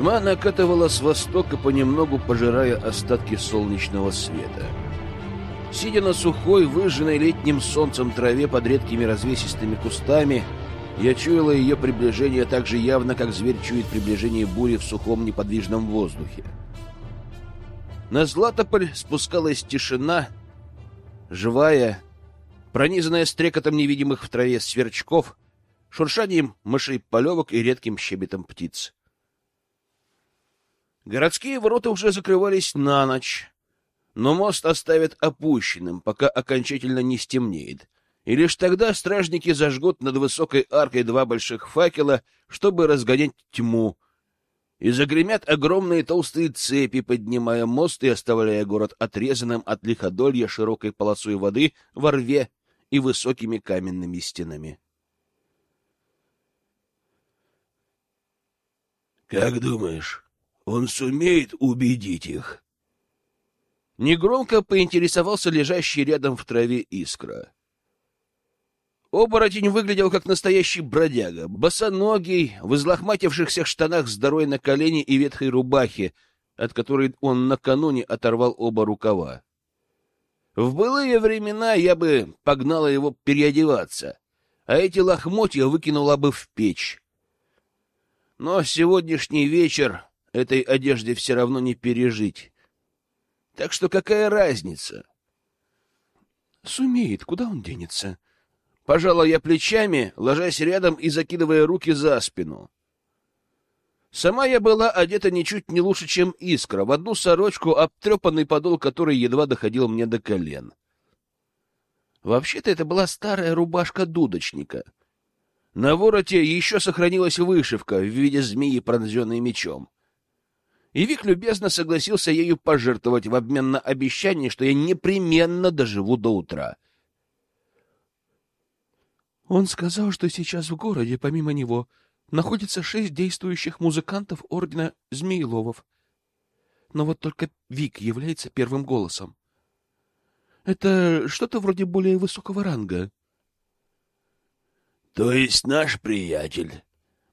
Тьма накатывала с востока, понемногу пожирая остатки солнечного света. Сидя на сухой, выжженной летним солнцем траве под редкими развесистыми кустами, я чуяла ее приближение так же явно, как зверь чует приближение бури в сухом неподвижном воздухе. На Златополь спускалась тишина, живая, пронизанная стрекотом невидимых в траве сверчков, шуршанием мышей полевок и редким щебетом птиц. Городские ворота уже закрывались на ночь, но мост оставят опущенным, пока окончательно не стемнеет, и лишь тогда стражники зажгут над высокой аркой два больших факела, чтобы разгонять тьму, и загремят огромные толстые цепи, поднимая мост и оставляя город отрезанным от лиходолья широкой полосой воды во рве и высокими каменными стенами. «Как думаешь, он сумеет убедить их?» Негромко поинтересовался лежащий рядом в траве искра. Оборотень выглядел как настоящий бродяга, босоногий, в излохматившихся штанах с дорой на колени и ветхой рубахе, от которой он накануне оторвал оба рукава. В былые времена я бы погнала его переодеваться, а эти лохмотья выкинула бы в печь. Но сегодняшний вечер этой одежде все равно не пережить. Так что какая разница? Сумеет, куда он денется? Пожала я плечами, ложась рядом и закидывая руки за спину. Сама я была одета ничуть не лучше, чем искра, в одну сорочку, обтрепанный подол которой едва доходил мне до колен. Вообще-то это была старая рубашка дудочника. На вороте еще сохранилась вышивка в виде змеи, пронзенной мечом. И Вик любезно согласился ею пожертвовать в обмен на обещание, что я непременно доживу до утра. Он сказал, что сейчас в городе, помимо него, находится шесть действующих музыкантов Ордена Змееловов. Но вот только Вик является первым голосом. Это что-то вроде более высокого ранга. — То есть наш приятель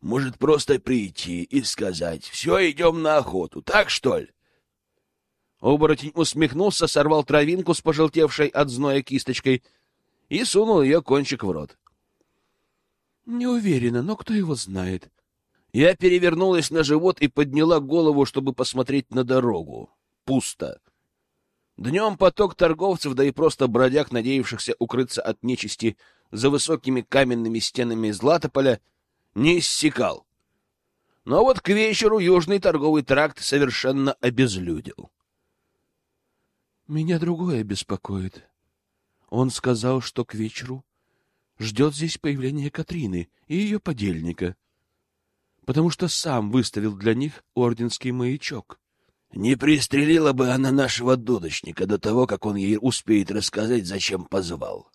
может просто прийти и сказать «Все, идем на охоту», так что ли? Оборотень усмехнулся, сорвал травинку с пожелтевшей от зноя кисточкой и сунул ее кончик в рот. Не уверена, но кто его знает. Я перевернулась на живот и подняла голову, чтобы посмотреть на дорогу. Пусто. Днем поток торговцев, да и просто бродяг, надеявшихся укрыться от нечисти за высокими каменными стенами Златополя, не иссякал. Но вот к вечеру южный торговый тракт совершенно обезлюдил. Меня другое беспокоит. Он сказал, что к вечеру ждет здесь появления Катрины и ее подельника, потому что сам выставил для них орденский маячок. Не пристрелила бы она нашего дудочника до того, как он ей успеет рассказать, зачем позвал.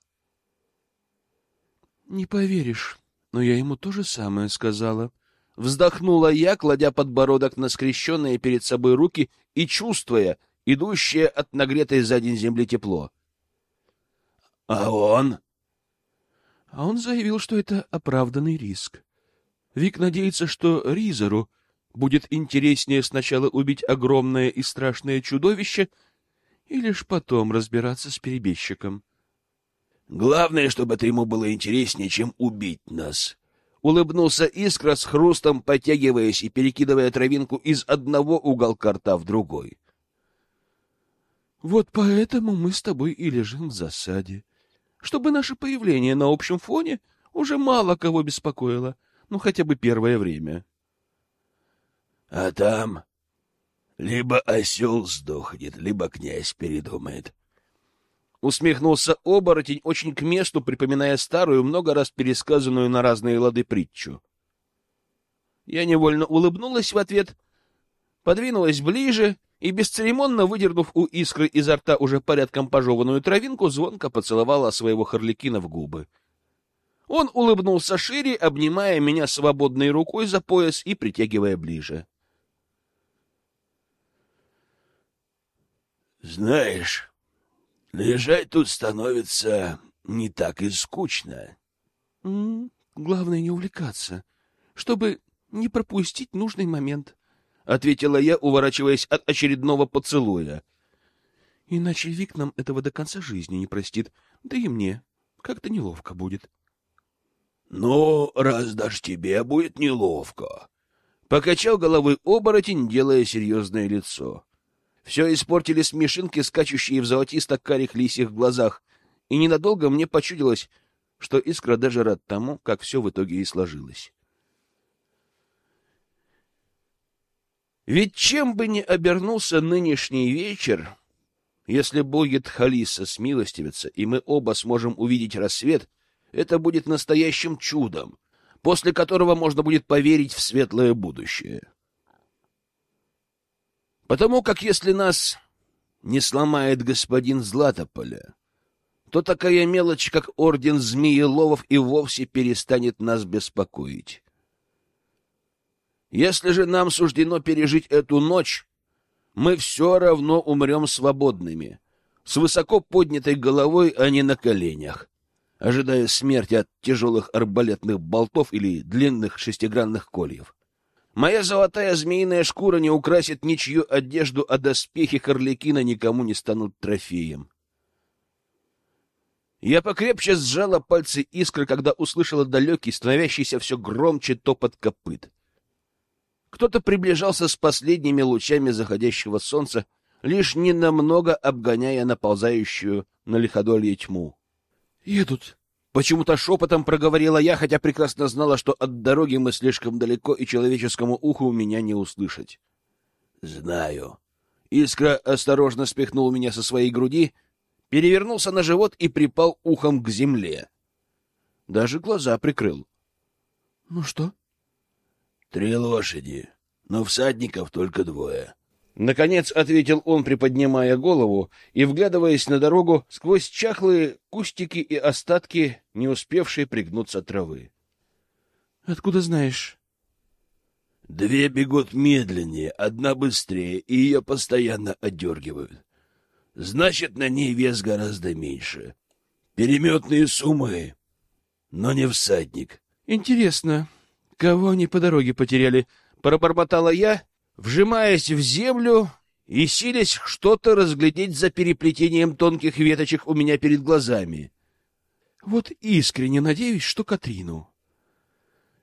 Не поверишь, но я ему то же самое сказала. Вздохнула я, кладя подбородок на скрещенные перед собой руки и чувствуя идущее от нагретой за день земли тепло. — А он? А он заявил, что это оправданный риск. Вик надеется, что Ризеру будет интереснее сначала убить огромное и страшное чудовище и лишь потом разбираться с перебежчиком. Главное, чтобы это ему было интереснее, чем убить нас. Улыбнулся Искра с хрустом, подтягиваясь и перекидывая травинку из одного уголка рта в другой. Вот поэтому мы с тобой и лежим в засаде чтобы наше появление на общем фоне уже мало кого беспокоило, ну хотя бы первое время. А там либо осел сдохнет, либо князь передумает. Усмехнулся оборотень, очень к месту, припоминая старую, много раз пересказанную на разные лады притчу. Я невольно улыбнулась в ответ, подвинулась ближе и, бесцеремонно выдернув у искры изо рта уже порядком пожеванную травинку, звонко поцеловала своего Харликина в губы. Он улыбнулся шире, обнимая меня свободной рукой за пояс и притягивая ближе. «Знаешь, лежать тут становится не так и скучно». Главное не увлекаться, чтобы не пропустить нужный момент, — ответила я, уворачиваясь от очередного поцелуя. Иначе Вик нам этого до конца жизни не простит, да и мне как-то неловко будет. — Ну, раз даже тебе будет неловко, — покачал головой оборотень, делая серьезное лицо. Все испортили смешинки, скачущие в золотисто-карих лисьих глазах, и ненадолго мне почудилось, что Искра даже рад тому, как все в итоге и сложилось. Ведь чем бы ни обернулся нынешний вечер, если будет Халиса смилостивиться, и мы оба сможем увидеть рассвет, это будет настоящим чудом, после которого можно будет поверить в светлое будущее. Потому как если нас не сломает господин Златополя, то такая мелочь, как орден Змееловов, и вовсе перестанет нас беспокоить. Если же нам суждено пережить эту ночь, мы все равно умрем свободными, с высоко поднятой головой, а не на коленях, ожидая смерти от тяжелых арбалетных болтов или длинных шестигранных кольев. Моя золотая змеиная шкура не украсит ничью одежду, а доспехи Харликина никому не станут трофеем. Я покрепче сжала пальцы искры, когда услышала далекий, становящийся все громче топот копыт. Кто-то приближался с последними лучами заходящего солнца, лишь ненамного обгоняя наползающую на лиходолье тьму. — Едут, Почему-то шепотом проговорила я, хотя прекрасно знала, что от дороги мы слишком далеко, и человеческому уху меня не услышать. «Знаю». Искра осторожно спихнул меня со своей груди, перевернулся на живот и припал ухом к земле. Даже глаза прикрыл. «Ну что?» «Три лошади, но всадников только двое». Наконец ответил он, приподнимая голову и вглядываясь на дорогу сквозь чахлые кустики и остатки, не успевшей пригнуться травы. — Откуда знаешь? — Две бегут медленнее, одна быстрее, и ее постоянно отдергивают. Значит, на ней вес гораздо меньше. Переметные суммы, но не всадник. — Интересно, кого они по дороге потеряли? — пробормотала я вжимаясь в землю и силясь что-то разглядеть за переплетением тонких веточек у меня перед глазами. Вот искренне надеюсь, что Катрину.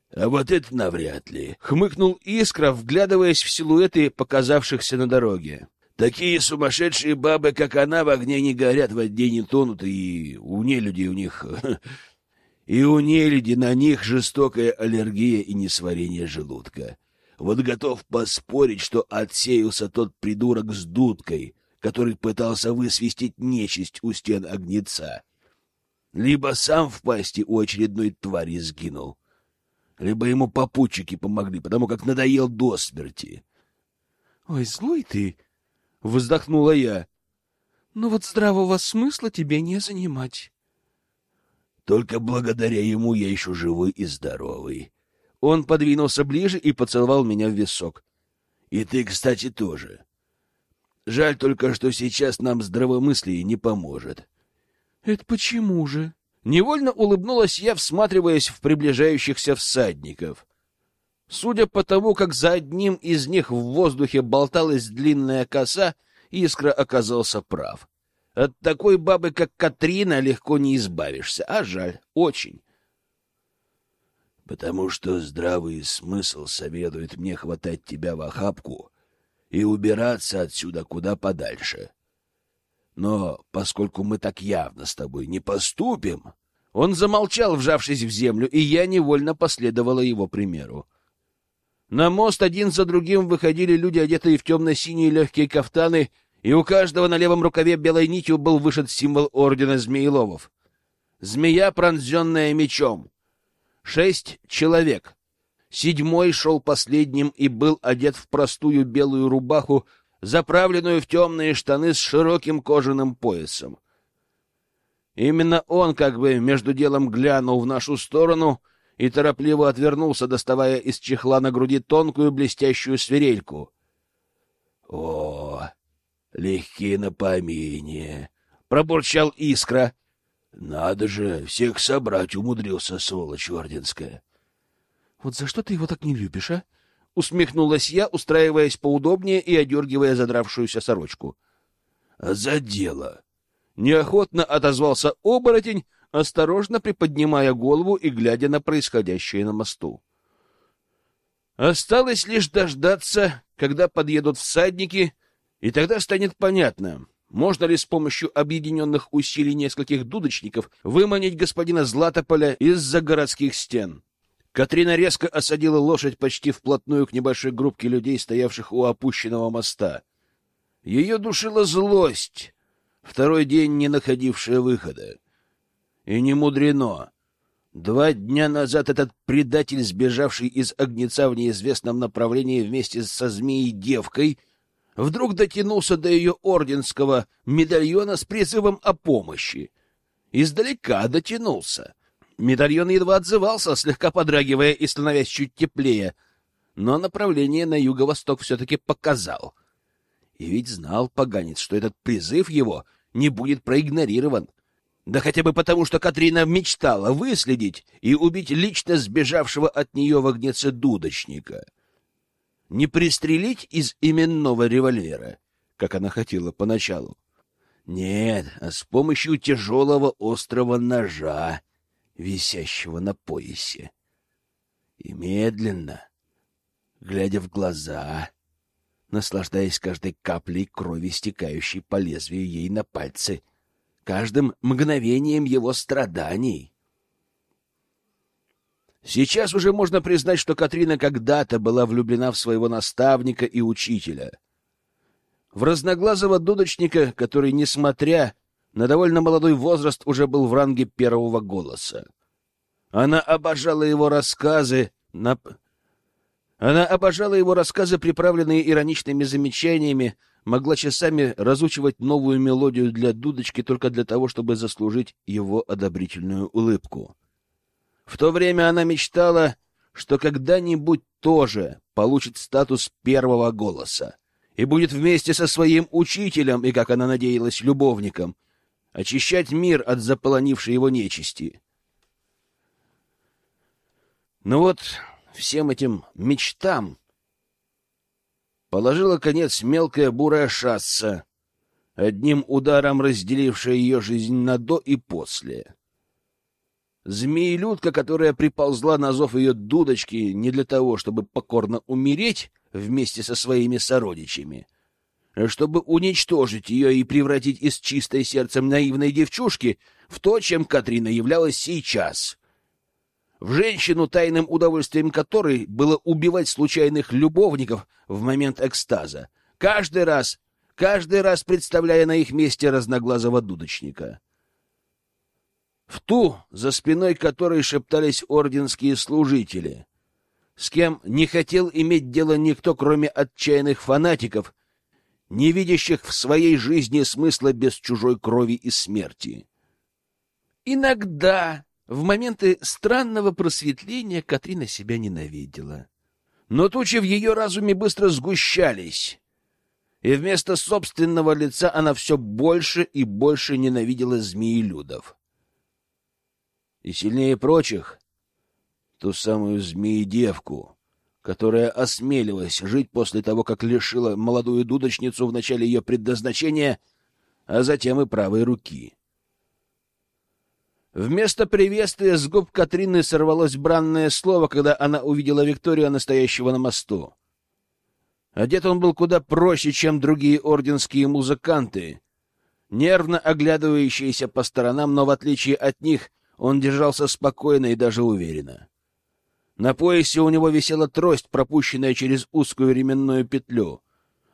— А вот это навряд ли, — хмыкнул Искра, вглядываясь в силуэты, показавшихся на дороге. — Такие сумасшедшие бабы, как она, в огне не горят, в воде не тонут, и у нелюдей у них... И у нелюди на них жестокая аллергия и несварение желудка. Вот готов поспорить, что отсеялся тот придурок с дудкой, который пытался высвистить нечисть у стен огнеца. Либо сам в пасти у очередной твари сгинул, либо ему попутчики помогли, потому как надоел до смерти. — Ой, злой ты! — вздохнула я. — Но вот здравого смысла тебе не занимать. Только благодаря ему я еще живой и здоровый. Он подвинулся ближе и поцеловал меня в висок. — И ты, кстати, тоже. Жаль только, что сейчас нам здравомыслие не поможет. — Это почему же? Невольно улыбнулась я, всматриваясь в приближающихся всадников. Судя по тому, как за одним из них в воздухе болталась длинная коса, Искра оказался прав. От такой бабы, как Катрина, легко не избавишься, а жаль, очень потому что здравый смысл советует мне хватать тебя в охапку и убираться отсюда куда подальше. Но поскольку мы так явно с тобой не поступим... Он замолчал, вжавшись в землю, и я невольно последовала его примеру. На мост один за другим выходили люди, одетые в темно-синие легкие кафтаны, и у каждого на левом рукаве белой нитью был вышит символ ордена Змееловов. Змея, пронзенная мечом. Шесть человек. Седьмой шел последним и был одет в простую белую рубаху, заправленную в темные штаны с широким кожаным поясом. Именно он как бы между делом глянул в нашу сторону и торопливо отвернулся, доставая из чехла на груди тонкую блестящую свирельку. — О, легкие на помине! — пробурчал искра. Надо же, всех собрать умудрился, сволочь орденская. Вот за что ты его так не любишь, а? Усмехнулась я, устраиваясь поудобнее и одергивая задравшуюся сорочку. За дело. Неохотно отозвался оборотень, осторожно приподнимая голову и глядя на происходящее на мосту. Осталось лишь дождаться, когда подъедут всадники, и тогда станет понятно, можно ли с помощью объединенных усилий нескольких дудочников выманить господина Златополя из-за городских стен. Катрина резко осадила лошадь почти вплотную к небольшой группке людей, стоявших у опущенного моста. Ее душила злость, второй день не находившая выхода. И не мудрено. Два дня назад этот предатель, сбежавший из огнеца в неизвестном направлении вместе со змеей-девкой, вдруг дотянулся до ее орденского медальона с призывом о помощи. Издалека дотянулся. Медальон едва отзывался, слегка подрагивая и становясь чуть теплее, но направление на юго-восток все-таки показал. И ведь знал поганец, что этот призыв его не будет проигнорирован. Да хотя бы потому, что Катрина мечтала выследить и убить лично сбежавшего от нее в огнеце дудочника — не пристрелить из именного револьвера, как она хотела поначалу. Нет, а с помощью тяжелого острого ножа, висящего на поясе. И медленно, глядя в глаза, наслаждаясь каждой каплей крови, стекающей по лезвию ей на пальцы, каждым мгновением его страданий. Сейчас уже можно признать, что Катрина когда-то была влюблена в своего наставника и учителя. В разноглазого дудочника, который, несмотря на довольно молодой возраст, уже был в ранге первого голоса. Она обожала его рассказы, на... Она обожала его рассказы, приправленные ироничными замечаниями, могла часами разучивать новую мелодию для дудочки только для того, чтобы заслужить его одобрительную улыбку. В то время она мечтала, что когда-нибудь тоже получит статус первого голоса и будет вместе со своим учителем и, как она надеялась, любовником, очищать мир от заполонившей его нечисти. Но вот всем этим мечтам положила конец мелкая бурая шасса, одним ударом разделившая ее жизнь на до и после. Змеелюдка, которая приползла на зов ее дудочки не для того, чтобы покорно умереть вместе со своими сородичами, а чтобы уничтожить ее и превратить из чистой сердцем наивной девчушки в то, чем Катрина являлась сейчас. В женщину, тайным удовольствием которой было убивать случайных любовников в момент экстаза, каждый раз, каждый раз представляя на их месте разноглазого дудочника в ту, за спиной которой шептались орденские служители, с кем не хотел иметь дело никто, кроме отчаянных фанатиков, не видящих в своей жизни смысла без чужой крови и смерти. Иногда, в моменты странного просветления, Катрина себя ненавидела. Но тучи в ее разуме быстро сгущались, и вместо собственного лица она все больше и больше ненавидела змеелюдов и сильнее прочих ту самую змеи-девку, которая осмелилась жить после того, как лишила молодую дудочницу в начале ее предназначения, а затем и правой руки. Вместо приветствия с губ Катрины сорвалось бранное слово, когда она увидела Викторию, настоящего на мосту. Одет он был куда проще, чем другие орденские музыканты, нервно оглядывающиеся по сторонам, но в отличие от них он держался спокойно и даже уверенно. На поясе у него висела трость, пропущенная через узкую ременную петлю,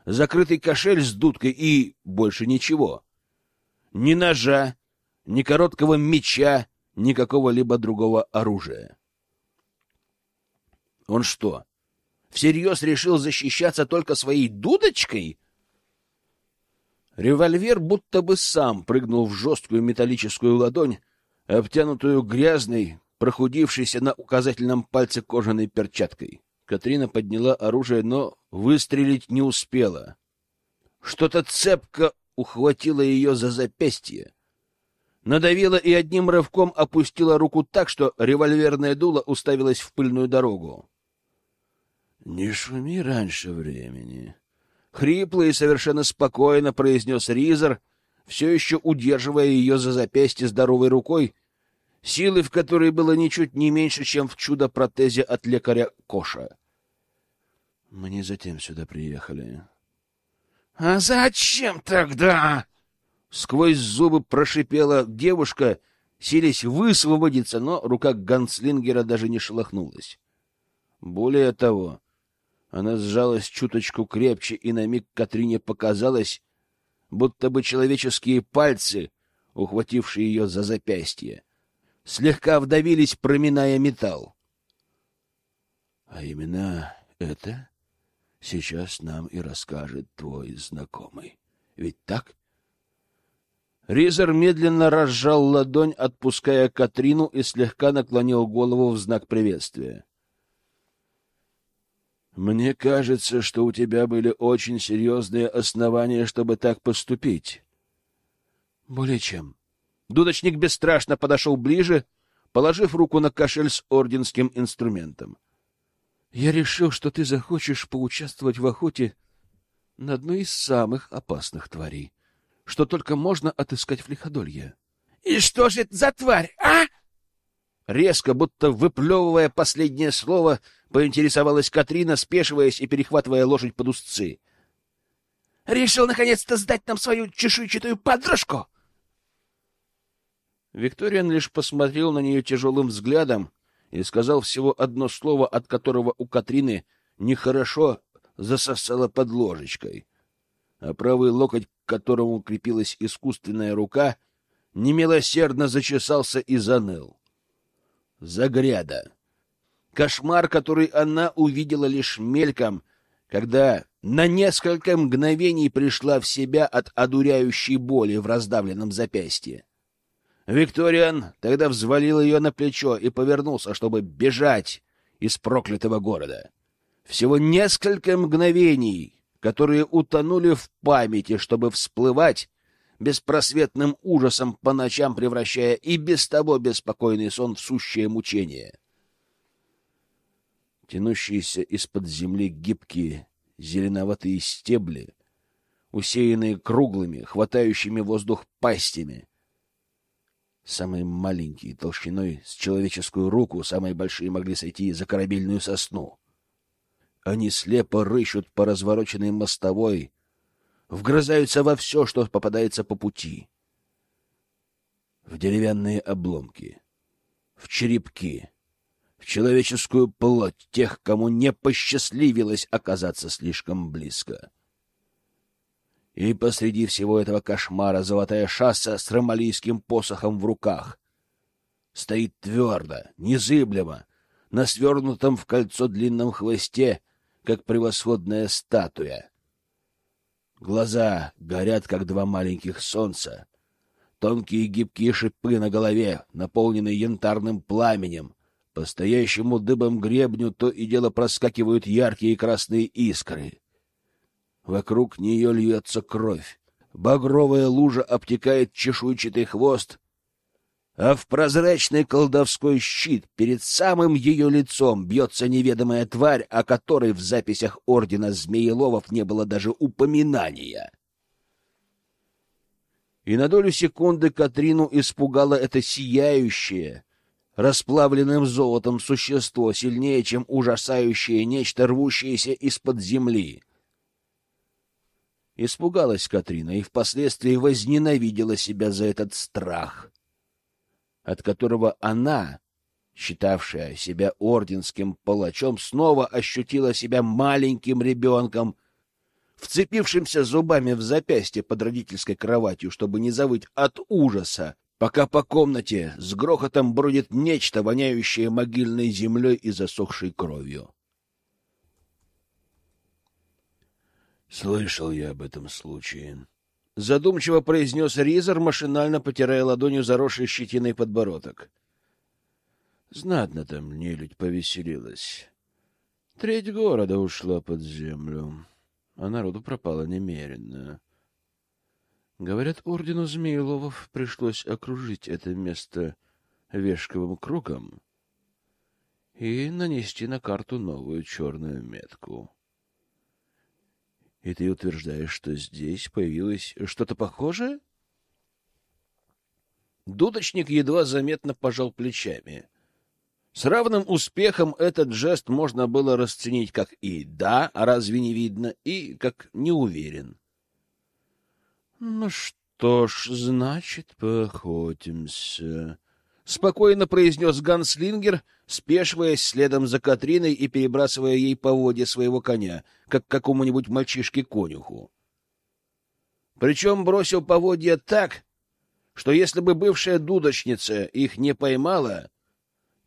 закрытый кошель с дудкой и больше ничего. Ни ножа, ни короткого меча, ни какого-либо другого оружия. Он что, всерьез решил защищаться только своей дудочкой? Револьвер будто бы сам прыгнул в жесткую металлическую ладонь, обтянутую грязной, прохудившейся на указательном пальце кожаной перчаткой. Катрина подняла оружие, но выстрелить не успела. Что-то цепко ухватило ее за запястье. надавила и одним рывком опустила руку так, что револьверное дуло уставилось в пыльную дорогу. — Не шуми раньше времени. Хрипло и совершенно спокойно произнес Ризер, все еще удерживая ее за запястье здоровой рукой, силы в которой было ничуть не меньше, чем в чудо-протезе от лекаря Коша. — Мы не затем сюда приехали. — А зачем тогда? Сквозь зубы прошипела девушка, силясь высвободиться, но рука ганслингера даже не шелохнулась. Более того, она сжалась чуточку крепче, и на миг Катрине показалось, будто бы человеческие пальцы, ухватившие ее за запястье, слегка вдавились, проминая металл. — А именно это сейчас нам и расскажет твой знакомый. Ведь так? Ризер медленно разжал ладонь, отпуская Катрину, и слегка наклонил голову в знак приветствия. Мне кажется, что у тебя были очень серьезные основания, чтобы так поступить. Более чем. Дудочник бесстрашно подошел ближе, положив руку на кошель с орденским инструментом. Я решил, что ты захочешь поучаствовать в охоте на одной из самых опасных тварей, что только можно отыскать в лиходолье. — И что же это за тварь, а? Резко, будто выплевывая последнее слово, поинтересовалась Катрина, спешиваясь и перехватывая лошадь под узцы. — Решил наконец-то сдать нам свою чешуйчатую подружку? Викториан лишь посмотрел на нее тяжелым взглядом, и сказал всего одно слово, от которого у Катрины нехорошо засосало под ложечкой, а правый локоть, к которому крепилась искусственная рука, немилосердно зачесался и заныл. Загряда. Кошмар, который она увидела лишь мельком, когда на несколько мгновений пришла в себя от одуряющей боли в раздавленном запястье. Викториан тогда взвалил ее на плечо и повернулся, чтобы бежать из проклятого города. Всего несколько мгновений, которые утонули в памяти, чтобы всплывать беспросветным ужасом по ночам, превращая и без того беспокойный сон в сущее мучение. Тянущиеся из-под земли гибкие зеленоватые стебли, усеянные круглыми, хватающими воздух пастями — Самые маленькие, толщиной с человеческую руку, самые большие могли сойти за корабельную сосну. Они слепо рыщут по развороченной мостовой, вгрызаются во все, что попадается по пути. В деревянные обломки, в черепки, в человеческую плоть тех, кому не посчастливилось оказаться слишком близко. И посреди всего этого кошмара золотая шасса с ромалийским посохом в руках стоит твердо, незыблемо, на свернутом в кольцо длинном хвосте, как превосходная статуя. Глаза горят, как два маленьких солнца. Тонкие гибкие шипы на голове, наполненные янтарным пламенем. По стоящему дыбом гребню то и дело проскакивают яркие красные искры. Вокруг нее льется кровь. Багровая лужа обтекает чешуйчатый хвост, а в прозрачный колдовской щит перед самым ее лицом бьется неведомая тварь, о которой в записях ордена Змееловов не было даже упоминания. И на долю секунды Катрину испугало это сияющее, расплавленным золотом существо, сильнее, чем ужасающее нечто, рвущееся из-под земли. Испугалась Катрина и впоследствии возненавидела себя за этот страх, от которого она, считавшая себя орденским палачом, снова ощутила себя маленьким ребенком, вцепившимся зубами в запястье под родительской кроватью, чтобы не завыть от ужаса, пока по комнате с грохотом бродит нечто, воняющее могильной землей и засохшей кровью. Слышал я об этом случае. Задумчиво произнес Ризер, машинально потирая ладонью заросший щетиной подбородок. Знатно там нелюдь повеселилась. Треть города ушла под землю, а народу пропало немерено. Говорят, ордену Змееловов пришлось окружить это место вешковым кругом и нанести на карту новую черную метку. И ты утверждаешь, что здесь появилось что-то похожее? Дудочник едва заметно пожал плечами. С равным успехом этот жест можно было расценить как и «да», а разве не видно, и как «не уверен». Ну что ж, значит, поохотимся. Спокойно произнес Ганслингер, спешиваясь следом за Катриной и перебрасывая ей поводья своего коня, как какому-нибудь мальчишке-конюху. Причем бросил поводья так, что если бы бывшая дудочница их не поймала,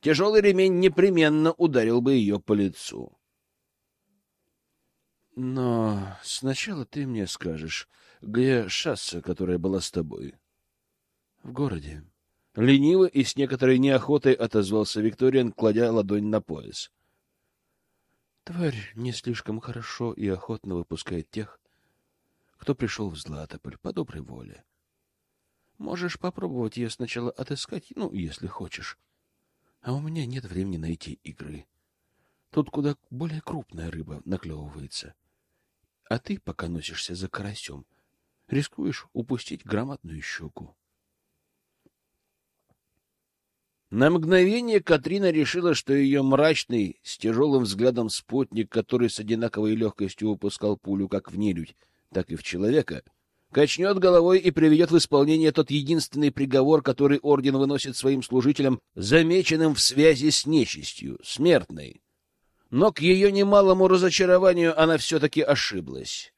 тяжелый ремень непременно ударил бы ее по лицу. Но сначала ты мне скажешь, где шасса, которая была с тобой? В городе. Лениво и с некоторой неохотой отозвался Викториан, кладя ладонь на пояс. Тварь не слишком хорошо и охотно выпускает тех, кто пришел в Златополь по доброй воле. Можешь попробовать ее сначала отыскать, ну, если хочешь. А у меня нет времени найти игры. Тут куда более крупная рыба наклевывается. А ты пока носишься за карасем — рискуешь упустить громадную щуку. На мгновение Катрина решила, что ее мрачный, с тяжелым взглядом спутник, который с одинаковой легкостью выпускал пулю как в нелюдь, так и в человека, качнет головой и приведет в исполнение тот единственный приговор, который орден выносит своим служителям, замеченным в связи с нечистью, смертной. Но к ее немалому разочарованию она все-таки ошиблась.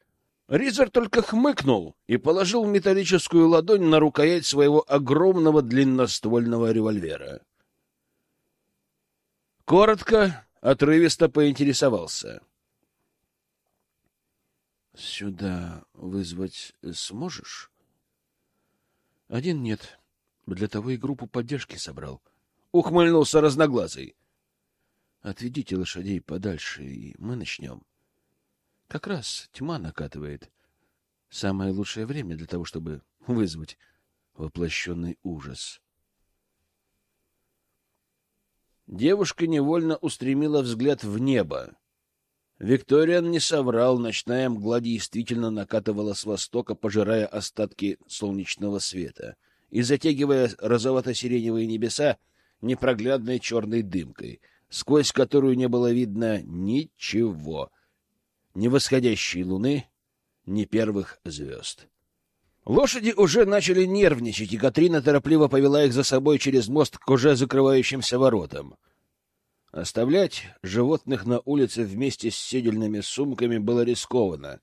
Ризер только хмыкнул и положил металлическую ладонь на рукоять своего огромного длинноствольного револьвера. Коротко, отрывисто поинтересовался. — Сюда вызвать сможешь? — Один нет. Для того и группу поддержки собрал. Ухмыльнулся разноглазый. — Отведите лошадей подальше, и мы начнем. Как раз тьма накатывает. Самое лучшее время для того, чтобы вызвать воплощенный ужас. Девушка невольно устремила взгляд в небо. Викториан не соврал, ночная мгла действительно накатывала с востока, пожирая остатки солнечного света и затягивая розовато-сиреневые небеса непроглядной черной дымкой, сквозь которую не было видно ничего — ни восходящей луны, ни первых звезд. Лошади уже начали нервничать, и Катрина торопливо повела их за собой через мост к уже закрывающимся воротам. Оставлять животных на улице вместе с седельными сумками было рискованно.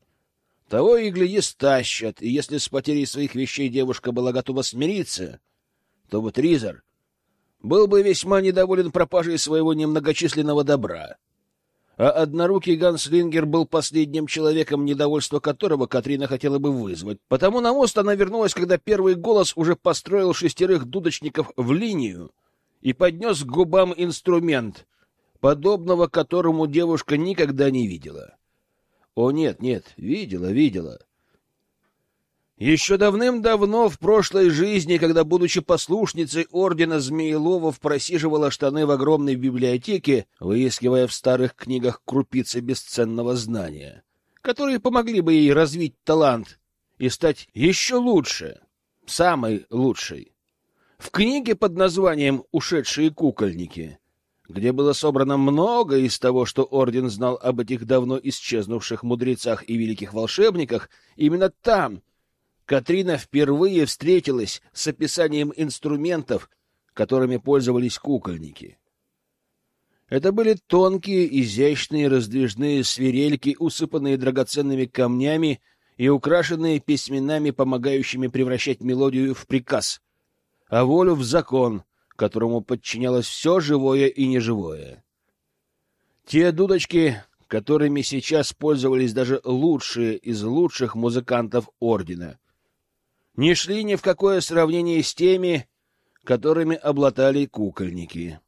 Того и гляди стащат, и если с потерей своих вещей девушка была готова смириться, то вот Ризер был бы весьма недоволен пропажей своего немногочисленного добра а однорукий Ганслингер был последним человеком, недовольство которого Катрина хотела бы вызвать. Потому на мост она вернулась, когда первый голос уже построил шестерых дудочников в линию и поднес к губам инструмент, подобного которому девушка никогда не видела. О, нет, нет, видела, видела. Еще давным-давно в прошлой жизни, когда, будучи послушницей ордена Змееловов, просиживала штаны в огромной библиотеке, выискивая в старых книгах крупицы бесценного знания, которые помогли бы ей развить талант и стать еще лучше, самой лучшей. В книге под названием «Ушедшие кукольники», где было собрано много из того, что орден знал об этих давно исчезнувших мудрецах и великих волшебниках, именно там — Катрина впервые встретилась с описанием инструментов, которыми пользовались кукольники. Это были тонкие, изящные раздвижные свирельки, усыпанные драгоценными камнями и украшенные письменами, помогающими превращать мелодию в приказ, а волю в закон, которому подчинялось все живое и неживое. Те дудочки, которыми сейчас пользовались даже лучшие из лучших музыкантов Ордена — не шли ни в какое сравнение с теми, которыми обладали кукольники.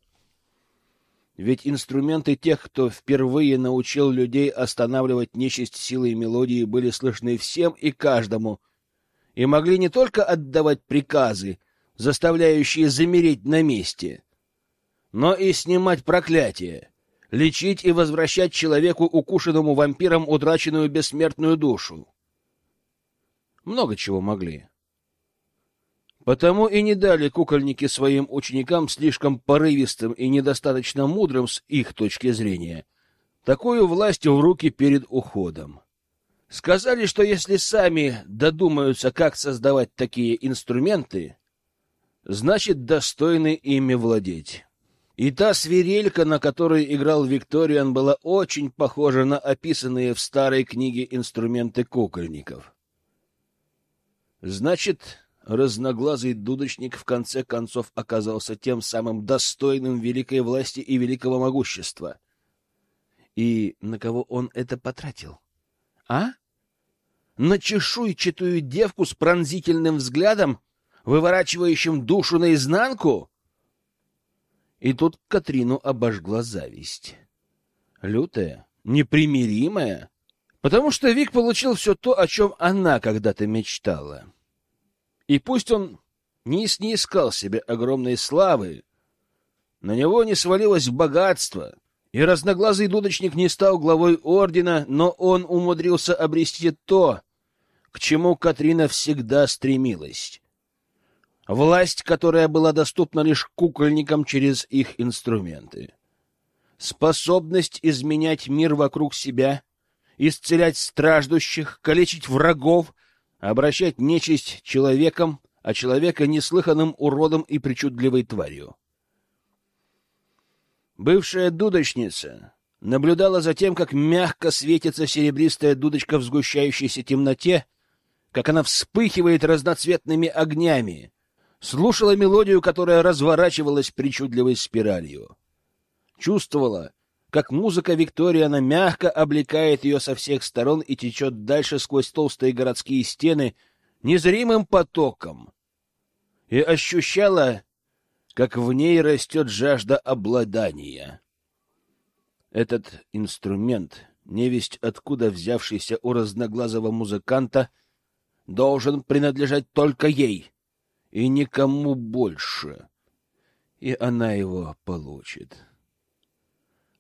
Ведь инструменты тех, кто впервые научил людей останавливать нечисть силой мелодии, были слышны всем и каждому, и могли не только отдавать приказы, заставляющие замереть на месте, но и снимать проклятие, лечить и возвращать человеку, укушенному вампиром, утраченную бессмертную душу. Много чего могли. Потому и не дали кукольники своим ученикам слишком порывистым и недостаточно мудрым с их точки зрения такую власть в руки перед уходом. Сказали, что если сами додумаются, как создавать такие инструменты, значит, достойны ими владеть. И та свирелька, на которой играл Викториан, была очень похожа на описанные в старой книге инструменты кукольников. Значит, разноглазый дудочник в конце концов оказался тем самым достойным великой власти и великого могущества. И на кого он это потратил? А? На чешуйчатую девку с пронзительным взглядом, выворачивающим душу наизнанку? И тут Катрину обожгла зависть. Лютая, непримиримая, потому что Вик получил все то, о чем она когда-то мечтала. И пусть он не снискал себе огромной славы, на него не свалилось богатство, и разноглазый дудочник не стал главой ордена, но он умудрился обрести то, к чему Катрина всегда стремилась. Власть, которая была доступна лишь кукольникам через их инструменты. Способность изменять мир вокруг себя, исцелять страждущих, калечить врагов, обращать нечисть человеком, а человека неслыханным уродом и причудливой тварью. Бывшая дудочница наблюдала за тем, как мягко светится серебристая дудочка в сгущающейся темноте, как она вспыхивает разноцветными огнями, слушала мелодию, которая разворачивалась причудливой спиралью. Чувствовала, как музыка Викториана мягко облекает ее со всех сторон и течет дальше сквозь толстые городские стены незримым потоком. И ощущала, как в ней растет жажда обладания. Этот инструмент, невесть откуда взявшийся у разноглазого музыканта, должен принадлежать только ей — и никому больше. И она его получит.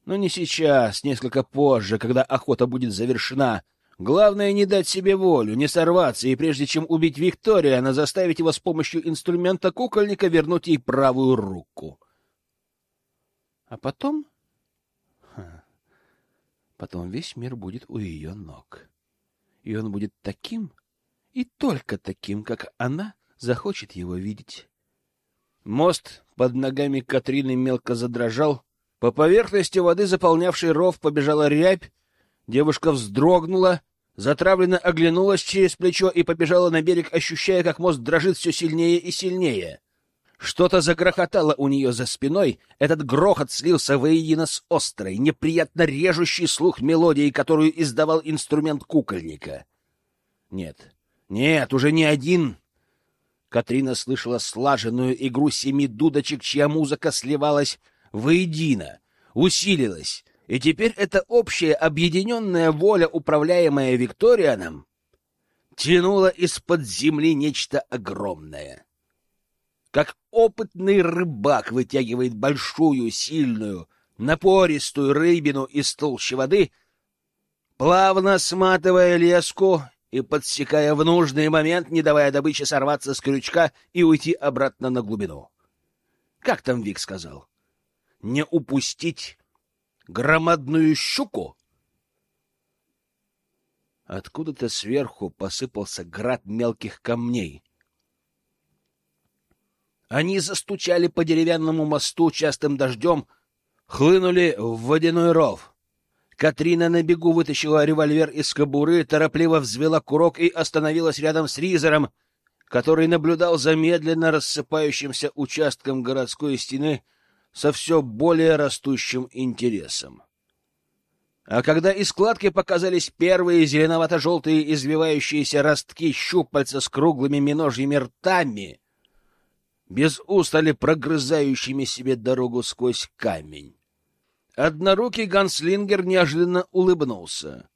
Но не сейчас, несколько позже, когда охота будет завершена. Главное не дать себе волю, не сорваться, и прежде чем убить Виктория, она заставить его с помощью инструмента кукольника вернуть ей правую руку. А потом... Ха, потом весь мир будет у ее ног. И он будет таким, и только таким, как она захочет его видеть. Мост под ногами Катрины мелко задрожал. По поверхности воды, заполнявшей ров, побежала рябь. Девушка вздрогнула, затравленно оглянулась через плечо и побежала на берег, ощущая, как мост дрожит все сильнее и сильнее. Что-то загрохотало у нее за спиной. Этот грохот слился воедино с острой, неприятно режущей слух мелодией, которую издавал инструмент кукольника. Нет, нет, уже не один Катрина слышала слаженную игру семи дудочек, чья музыка сливалась воедино, усилилась, и теперь эта общая объединенная воля, управляемая Викторианом, тянула из-под земли нечто огромное. Как опытный рыбак вытягивает большую, сильную, напористую рыбину из толщи воды, плавно сматывая леску и подсекая в нужный момент, не давая добыче сорваться с крючка и уйти обратно на глубину. Как там Вик сказал? Не упустить громадную щуку? Откуда-то сверху посыпался град мелких камней. Они застучали по деревянному мосту частым дождем, хлынули в водяной ров. Катрина на бегу вытащила револьвер из кобуры, торопливо взвела курок и остановилась рядом с Ризером, который наблюдал за медленно рассыпающимся участком городской стены со все более растущим интересом. А когда из складки показались первые зеленовато-желтые извивающиеся ростки щупальца с круглыми миножьими ртами, без устали прогрызающими себе дорогу сквозь камень, Однорукий ганслингер неожиданно улыбнулся.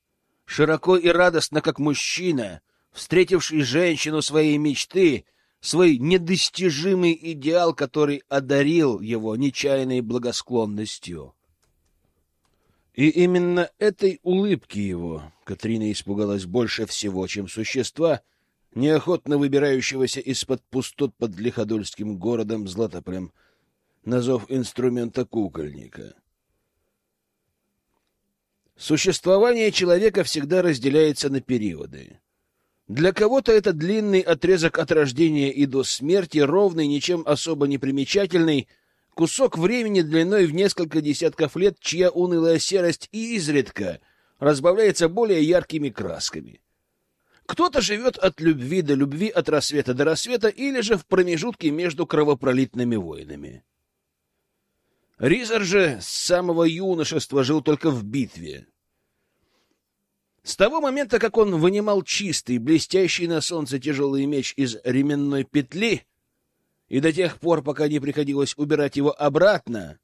Широко и радостно, как мужчина, встретивший женщину своей мечты, свой недостижимый идеал, который одарил его нечаянной благосклонностью. И именно этой улыбки его Катрина испугалась больше всего, чем существа, неохотно выбирающегося из-под пустот под Лиходольским городом Златополем на зов инструмента кукольника. Существование человека всегда разделяется на периоды. Для кого-то это длинный отрезок от рождения и до смерти, ровный, ничем особо не примечательный, кусок времени длиной в несколько десятков лет, чья унылая серость и изредка разбавляется более яркими красками. Кто-то живет от любви до любви, от рассвета до рассвета, или же в промежутке между кровопролитными войнами. Ризер же с самого юношества жил только в битве. С того момента, как он вынимал чистый, блестящий на солнце тяжелый меч из ременной петли, и до тех пор, пока не приходилось убирать его обратно,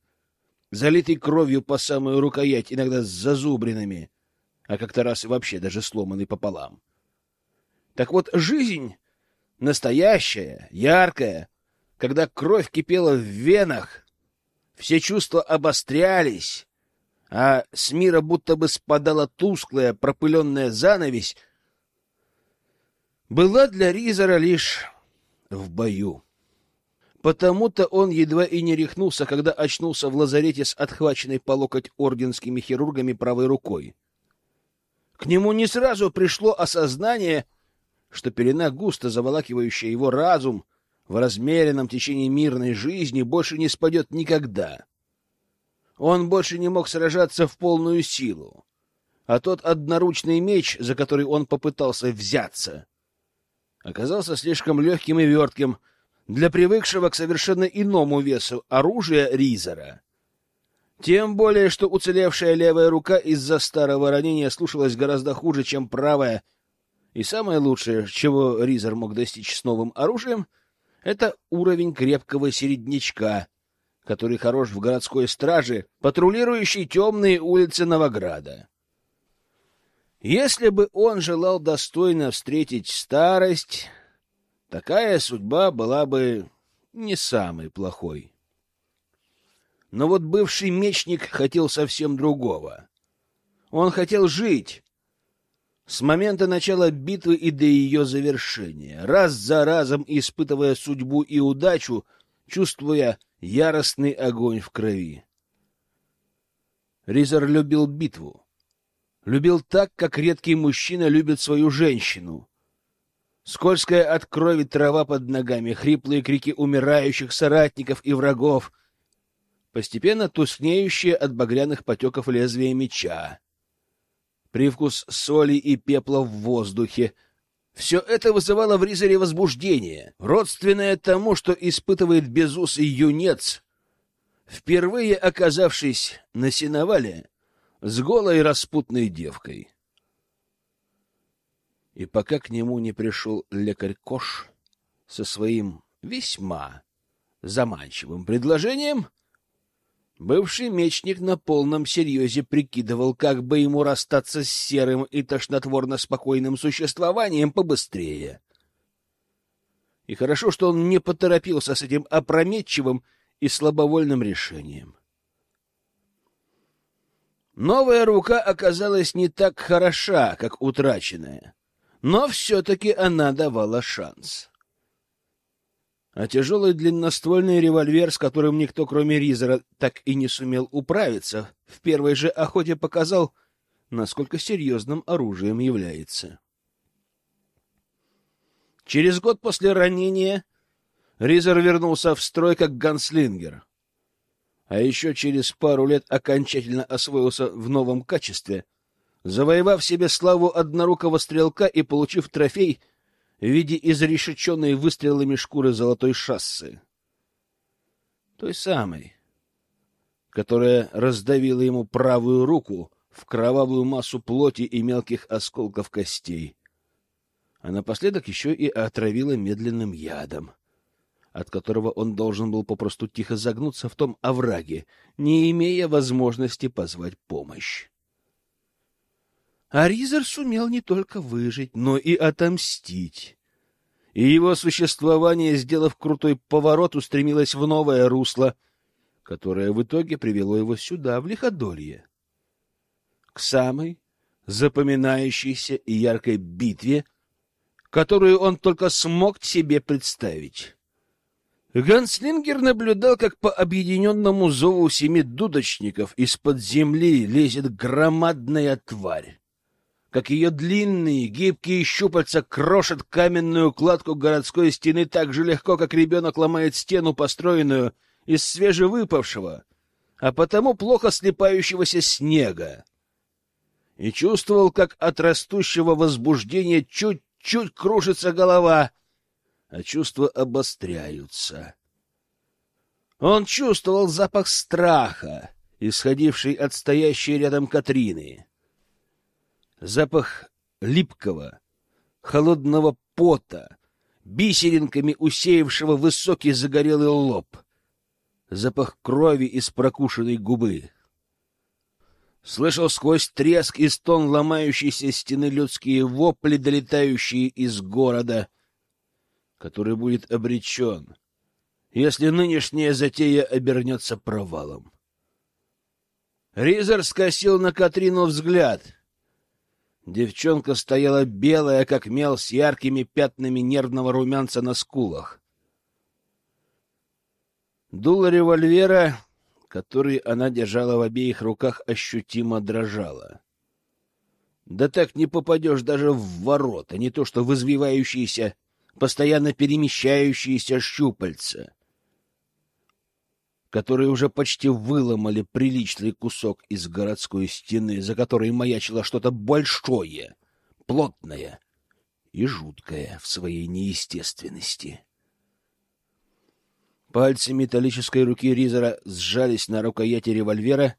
залитый кровью по самую рукоять, иногда с зазубринами, а как-то раз вообще даже сломанный пополам. Так вот, жизнь настоящая, яркая, когда кровь кипела в венах, все чувства обострялись, а с мира будто бы спадала тусклая, пропыленная занавесь, была для Ризера лишь в бою. Потому-то он едва и не рехнулся, когда очнулся в лазарете с отхваченной по локоть орденскими хирургами правой рукой. К нему не сразу пришло осознание, что пелена, густо заволакивающая его разум, в размеренном течении мирной жизни больше не спадет никогда. Он больше не мог сражаться в полную силу. А тот одноручный меч, за который он попытался взяться, оказался слишком легким и вертким для привыкшего к совершенно иному весу оружия Ризера. Тем более, что уцелевшая левая рука из-за старого ранения слушалась гораздо хуже, чем правая. И самое лучшее, чего Ризер мог достичь с новым оружием, это уровень крепкого середнячка — который хорош в городской страже, патрулирующей темные улицы Новограда. Если бы он желал достойно встретить старость, такая судьба была бы не самой плохой. Но вот бывший мечник хотел совсем другого. Он хотел жить с момента начала битвы и до ее завершения, раз за разом испытывая судьбу и удачу, чувствуя яростный огонь в крови. Ризер любил битву. Любил так, как редкий мужчина любит свою женщину. Скользкая от крови трава под ногами, хриплые крики умирающих соратников и врагов, постепенно тускнеющие от багряных потеков лезвия меча, привкус соли и пепла в воздухе — все это вызывало в Ризере возбуждение, родственное тому, что испытывает безусый юнец, впервые оказавшись на сеновале с голой распутной девкой. И пока к нему не пришел лекарь Кош со своим весьма заманчивым предложением, Бывший мечник на полном серьезе прикидывал, как бы ему расстаться с серым и тошнотворно спокойным существованием побыстрее. И хорошо, что он не поторопился с этим опрометчивым и слабовольным решением. Новая рука оказалась не так хороша, как утраченная, но все-таки она давала шанс а тяжелый длинноствольный револьвер, с которым никто, кроме Ризера, так и не сумел управиться, в первой же охоте показал, насколько серьезным оружием является. Через год после ранения Ризер вернулся в строй как ганслингер, а еще через пару лет окончательно освоился в новом качестве, завоевав себе славу однорукого стрелка и получив трофей — в виде изрешеченной выстрелами шкуры золотой шассы. Той самой, которая раздавила ему правую руку в кровавую массу плоти и мелких осколков костей, а напоследок еще и отравила медленным ядом, от которого он должен был попросту тихо загнуться в том овраге, не имея возможности позвать помощь. А Ризер сумел не только выжить, но и отомстить. И его существование, сделав крутой поворот, устремилось в новое русло, которое в итоге привело его сюда, в Лиходолье. К самой запоминающейся и яркой битве, которую он только смог себе представить. Ганслингер наблюдал, как по объединенному зову семи дудочников из-под земли лезет громадная тварь, как ее длинные гибкие щупальца крошат каменную кладку городской стены так же легко, как ребенок ломает стену, построенную из свежевыпавшего, а потому плохо слипающегося снега. И чувствовал, как от растущего возбуждения чуть-чуть кружится голова — а чувства обостряются. Он чувствовал запах страха, исходивший от стоящей рядом Катрины. Запах липкого, холодного пота, бисеринками усеявшего высокий загорелый лоб. Запах крови из прокушенной губы. Слышал сквозь треск и стон ломающейся стены людские вопли, долетающие из города — который будет обречен, если нынешняя затея обернется провалом. Ризер скосил на Катрину взгляд. Девчонка стояла белая, как мел, с яркими пятнами нервного румянца на скулах. Дуло револьвера, который она держала в обеих руках, ощутимо дрожала. Да так не попадешь даже в ворота, не то что в извивающиеся постоянно перемещающиеся щупальца, которые уже почти выломали приличный кусок из городской стены, за которой маячило что-то большое, плотное и жуткое в своей неестественности. Пальцы металлической руки Ризера сжались на рукояти револьвера,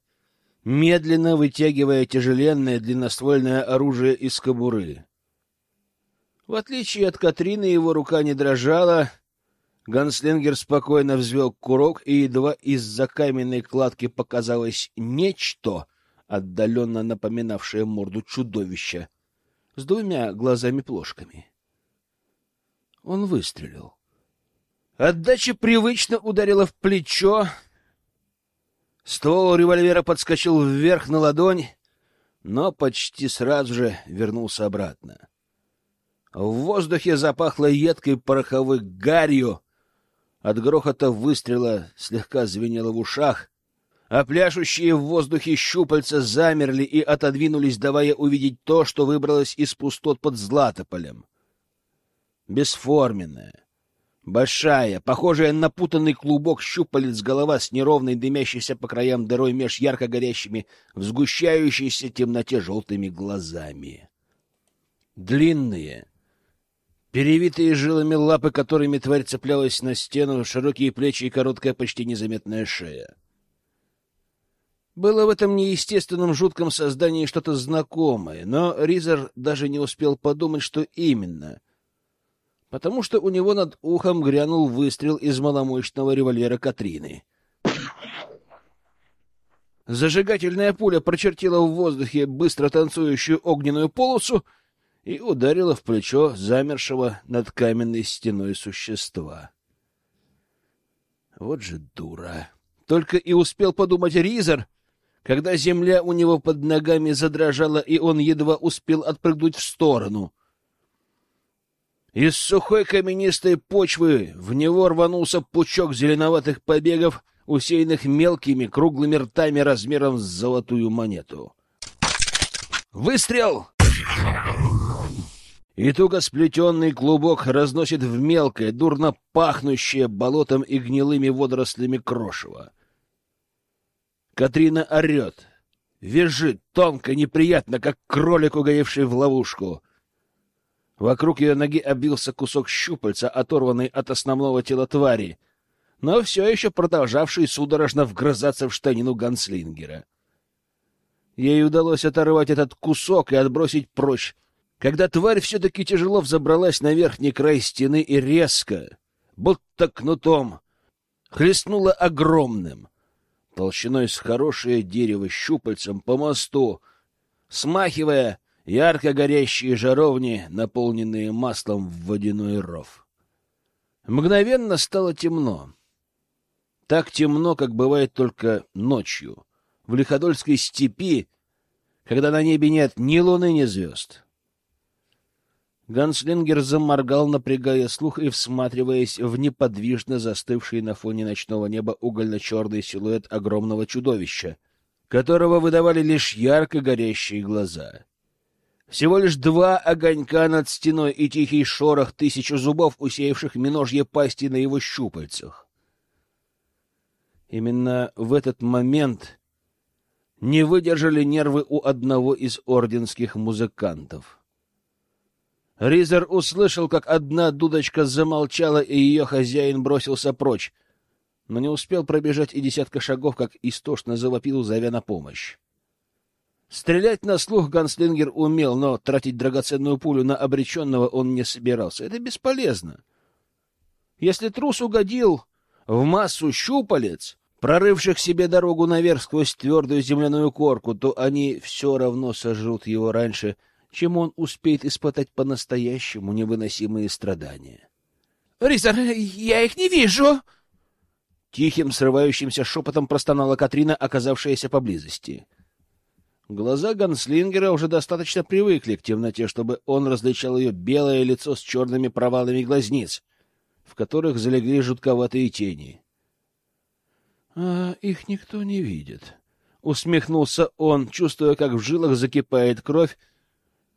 медленно вытягивая тяжеленное длинноствольное оружие из кобуры. В отличие от Катрины, его рука не дрожала. Ганслингер спокойно взвел курок, и едва из-за каменной кладки показалось нечто, отдаленно напоминавшее морду чудовища, с двумя глазами-плошками. Он выстрелил. Отдача привычно ударила в плечо. Ствол револьвера подскочил вверх на ладонь, но почти сразу же вернулся обратно. В воздухе запахло едкой пороховой гарью. От грохота выстрела слегка звенело в ушах, а пляшущие в воздухе щупальца замерли и отодвинулись, давая увидеть то, что выбралось из пустот под Златополем. Бесформенная, большая, похожая на путанный клубок щупалец голова с неровной дымящейся по краям дырой меж ярко горящими в сгущающейся темноте желтыми глазами. Длинные, Перевитые жилами лапы, которыми тварь цеплялась на стену, широкие плечи и короткая, почти незаметная шея. Было в этом неестественном жутком создании что-то знакомое, но Ризер даже не успел подумать, что именно, потому что у него над ухом грянул выстрел из маломощного револьвера Катрины. Зажигательная пуля прочертила в воздухе быстро танцующую огненную полосу, и ударила в плечо замершего над каменной стеной существа. Вот же дура! Только и успел подумать Ризер, когда земля у него под ногами задрожала, и он едва успел отпрыгнуть в сторону. Из сухой каменистой почвы в него рванулся пучок зеленоватых побегов, усеянных мелкими круглыми ртами размером с золотую монету. «Выстрел!» И туго сплетенный клубок разносит в мелкое, дурно пахнущее болотом и гнилыми водорослями крошево. Катрина орет, визжит тонко, неприятно, как кролик, угодивший в ловушку. Вокруг ее ноги обился кусок щупальца, оторванный от основного тела твари, но все еще продолжавший судорожно вгрызаться в штанину Ганслингера. Ей удалось оторвать этот кусок и отбросить прочь, когда тварь все-таки тяжело взобралась на верхний край стены и резко, будто кнутом, хлестнула огромным, толщиной с хорошее дерево щупальцем по мосту, смахивая ярко горящие жаровни, наполненные маслом в водяной ров. Мгновенно стало темно. Так темно, как бывает только ночью, в Лиходольской степи, когда на небе нет ни луны, ни звезд. Ганслингер заморгал, напрягая слух и всматриваясь в неподвижно застывший на фоне ночного неба угольно-черный силуэт огромного чудовища, которого выдавали лишь ярко горящие глаза. Всего лишь два огонька над стеной и тихий шорох тысячи зубов, усеявших миножье пасти на его щупальцах. Именно в этот момент не выдержали нервы у одного из орденских музыкантов — Ризер услышал, как одна дудочка замолчала, и ее хозяин бросился прочь, но не успел пробежать и десятка шагов, как истошно завопил, зовя на помощь. Стрелять на слух Ганслингер умел, но тратить драгоценную пулю на обреченного он не собирался. Это бесполезно. Если трус угодил в массу щупалец, прорывших себе дорогу наверх сквозь твердую земляную корку, то они все равно сожрут его раньше, чем он успеет испытать по-настоящему невыносимые страдания. — Ризер, я их не вижу! Тихим, срывающимся шепотом простонала Катрина, оказавшаяся поблизости. Глаза Ганслингера уже достаточно привыкли к темноте, чтобы он различал ее белое лицо с черными провалами глазниц, в которых залегли жутковатые тени. — А их никто не видит. — усмехнулся он, чувствуя, как в жилах закипает кровь,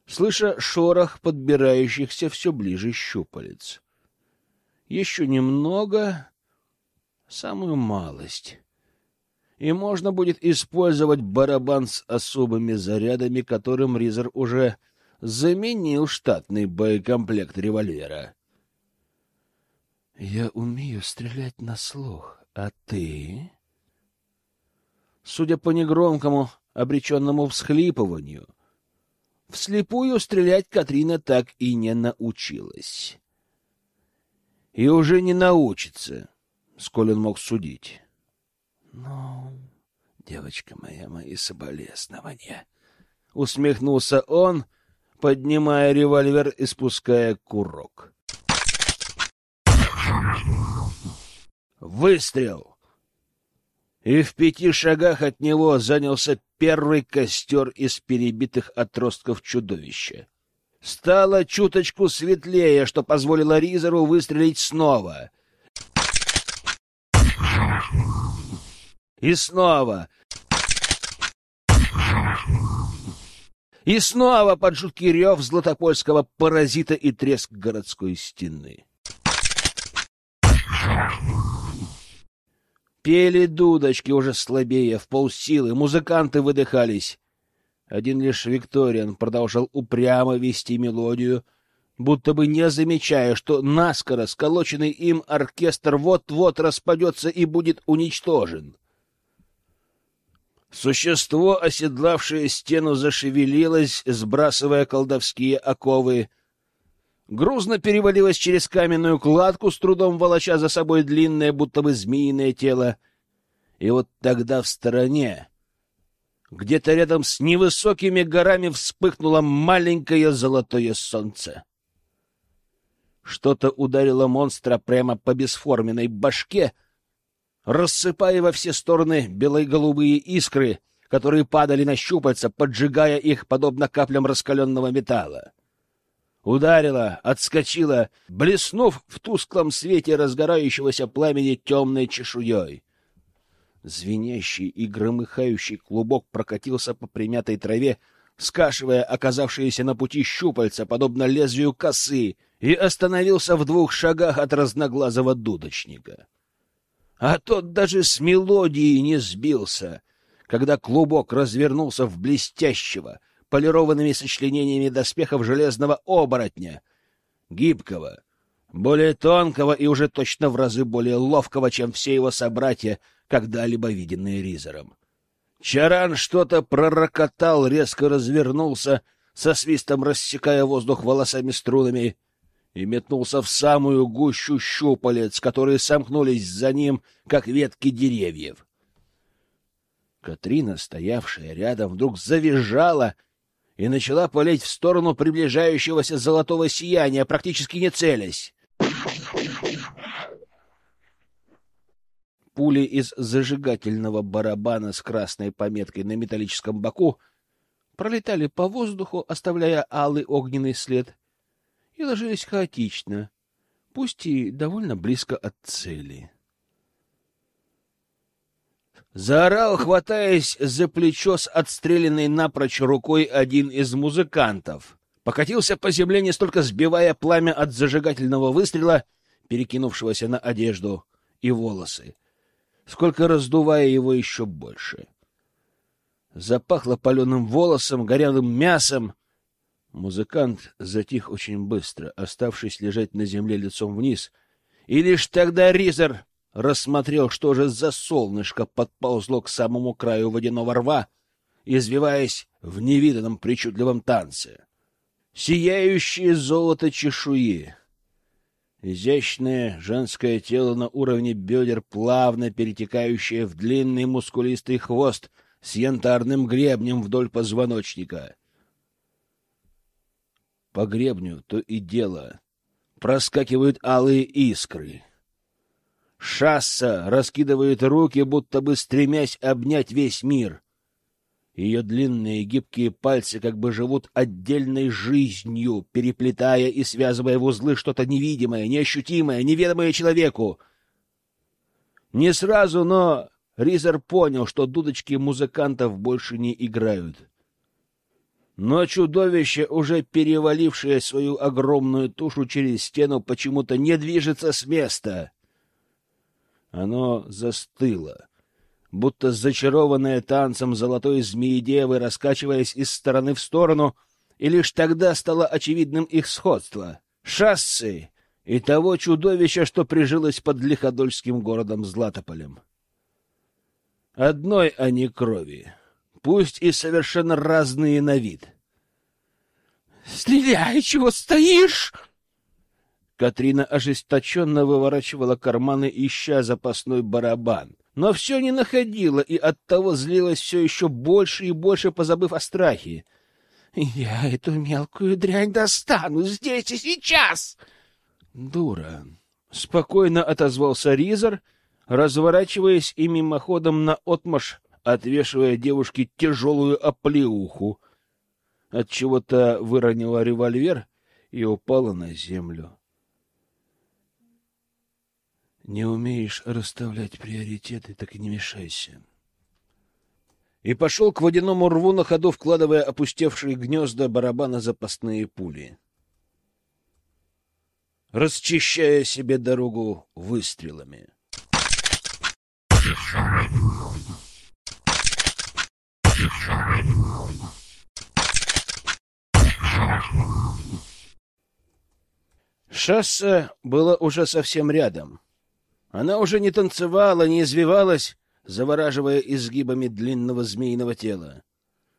слыша шорох подбирающихся все ближе щупалец. Еще немного, самую малость, и можно будет использовать барабан с особыми зарядами, которым Ризер уже заменил штатный боекомплект револьвера. «Я умею стрелять на слух, а ты...» Судя по негромкому, обреченному всхлипыванию, Вслепую стрелять Катрина так и не научилась. И уже не научится, сколь он мог судить. Ну, девочка моя, мои соболезнования. Усмехнулся он, поднимая револьвер и спуская курок. Выстрел! И в пяти шагах от него занялся первый костер из перебитых отростков чудовища. Стало чуточку светлее, что позволило Ризеру выстрелить снова. И снова. И снова под жуткий рев златопольского паразита и треск городской стены. Пели дудочки уже слабее, в полсилы, музыканты выдыхались. Один лишь Викториан продолжал упрямо вести мелодию, будто бы не замечая, что наскоро сколоченный им оркестр вот-вот распадется и будет уничтожен. Существо, оседлавшее стену, зашевелилось, сбрасывая колдовские оковы — грузно перевалилась через каменную кладку, с трудом волоча за собой длинное, будто бы змеиное тело. И вот тогда в стороне, где-то рядом с невысокими горами, вспыхнуло маленькое золотое солнце. Что-то ударило монстра прямо по бесформенной башке, рассыпая во все стороны бело-голубые искры, которые падали на щупальца, поджигая их, подобно каплям раскаленного металла ударила, отскочила, блеснув в тусклом свете разгорающегося пламени темной чешуей. Звенящий и громыхающий клубок прокатился по примятой траве, скашивая оказавшиеся на пути щупальца, подобно лезвию косы, и остановился в двух шагах от разноглазого дудочника. А тот даже с мелодией не сбился, когда клубок развернулся в блестящего, полированными сочленениями доспехов железного оборотня, гибкого, более тонкого и уже точно в разы более ловкого, чем все его собратья, когда-либо виденные Ризером. Чаран что-то пророкотал, резко развернулся, со свистом рассекая воздух волосами-струнами, и метнулся в самую гущу щупалец, которые сомкнулись за ним, как ветки деревьев. Катрина, стоявшая рядом, вдруг завизжала и начала палить в сторону приближающегося золотого сияния, практически не целясь. Пули из зажигательного барабана с красной пометкой на металлическом боку пролетали по воздуху, оставляя алый огненный след, и ложились хаотично, пусть и довольно близко от цели. Заорал, хватаясь за плечо с отстрелянной напрочь рукой один из музыкантов. Покатился по земле, не столько сбивая пламя от зажигательного выстрела, перекинувшегося на одежду и волосы, сколько раздувая его еще больше. Запахло паленым волосом, горелым мясом. Музыкант затих очень быстро, оставшись лежать на земле лицом вниз, и лишь тогда Ризер рассмотрел, что же за солнышко подползло к самому краю водяного рва, извиваясь в невиданном причудливом танце. Сияющие золото чешуи. Изящное женское тело на уровне бедер, плавно перетекающее в длинный мускулистый хвост с янтарным гребнем вдоль позвоночника. По гребню то и дело проскакивают алые искры — Шасса раскидывает руки, будто бы стремясь обнять весь мир. Ее длинные гибкие пальцы как бы живут отдельной жизнью, переплетая и связывая в узлы что-то невидимое, неощутимое, неведомое человеку. Не сразу, но Ризер понял, что дудочки музыкантов больше не играют. Но чудовище, уже перевалившее свою огромную тушу через стену, почему-то не движется с места. Оно застыло, будто зачарованное танцем золотой змеи-девы, раскачиваясь из стороны в сторону, и лишь тогда стало очевидным их сходство. Шассы и того чудовища, что прижилось под лиходольским городом Златополем. Одной они крови, пусть и совершенно разные на вид. — Стреляй, чего стоишь? Катрина ожесточенно выворачивала карманы, ища запасной барабан. Но все не находила и оттого злилась все еще больше и больше, позабыв о страхе. — Я эту мелкую дрянь достану здесь и сейчас! — Дура! — спокойно отозвался Ризер, разворачиваясь и мимоходом на отмаш, отвешивая девушке тяжелую оплеуху. Отчего-то выронила револьвер и упала на землю. Не умеешь расставлять приоритеты, так и не мешайся. И пошел к водяному рву на ходу, вкладывая опустевшие гнезда барабана запасные пули, расчищая себе дорогу выстрелами. Шоссе было уже совсем рядом. Она уже не танцевала, не извивалась, завораживая изгибами длинного змеиного тела.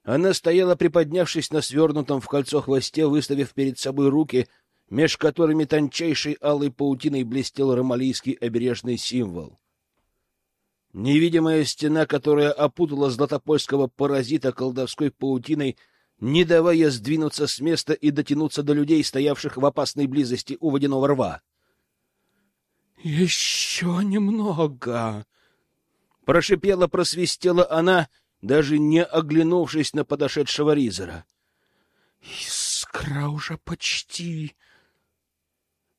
Она стояла, приподнявшись на свернутом в кольцо хвосте, выставив перед собой руки, меж которыми тончайшей алой паутиной блестел ромалийский обережный символ. Невидимая стена, которая опутала златопольского паразита колдовской паутиной, не давая сдвинуться с места и дотянуться до людей, стоявших в опасной близости у водяного рва. Еще немного. Прошипела, просвистела она, даже не оглянувшись на подошедшего Ризера. Искра уже почти.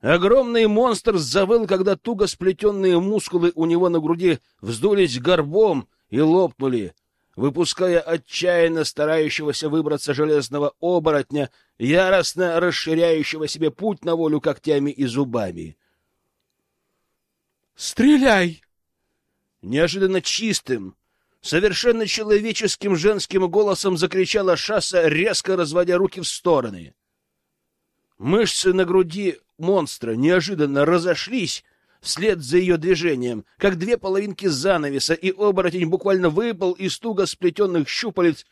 Огромный монстр завыл, когда туго сплетенные мускулы у него на груди вздулись горбом и лопнули, выпуская отчаянно старающегося выбраться железного оборотня, яростно расширяющего себе путь на волю когтями и зубами. Стреляй! Неожиданно чистым, совершенно человеческим женским голосом закричала Шасса, резко разводя руки в стороны. Мышцы на груди монстра неожиданно разошлись вслед за ее движением, как две половинки занавеса, и оборотень буквально выпал из туго сплетенных щупалец,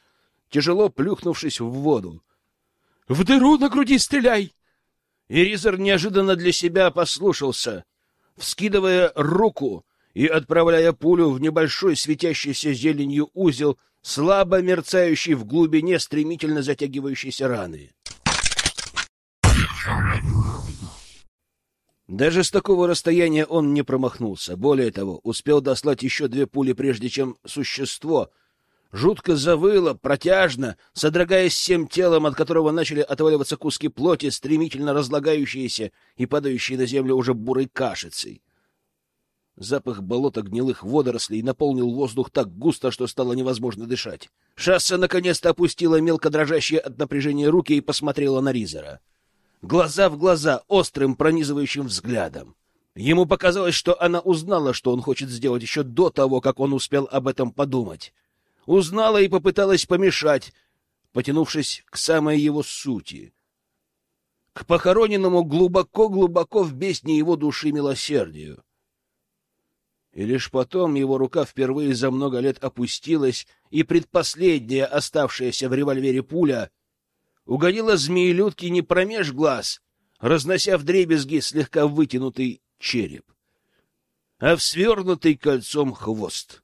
тяжело плюхнувшись в воду. — В дыру на груди стреляй! Иризер неожиданно для себя послушался, вскидывая руку и отправляя пулю в небольшой светящийся зеленью узел слабо мерцающий в глубине стремительно затягивающейся раны. Даже с такого расстояния он не промахнулся. Более того, успел дослать еще две пули, прежде чем существо жутко завыло, протяжно, содрогаясь всем телом, от которого начали отваливаться куски плоти, стремительно разлагающиеся и падающие на землю уже бурой кашицей. Запах болота гнилых водорослей наполнил воздух так густо, что стало невозможно дышать. Шасса наконец-то опустила мелко дрожащие от напряжения руки и посмотрела на Ризера. Глаза в глаза, острым пронизывающим взглядом. Ему показалось, что она узнала, что он хочет сделать еще до того, как он успел об этом подумать. Узнала и попыталась помешать, потянувшись к самой его сути. К похороненному глубоко-глубоко в бездне его души милосердию и лишь потом его рука впервые за много лет опустилась, и предпоследняя оставшаяся в револьвере пуля угодила змеелюдке не промеж глаз, разнося вдребезги слегка вытянутый череп, а в свернутый кольцом хвост.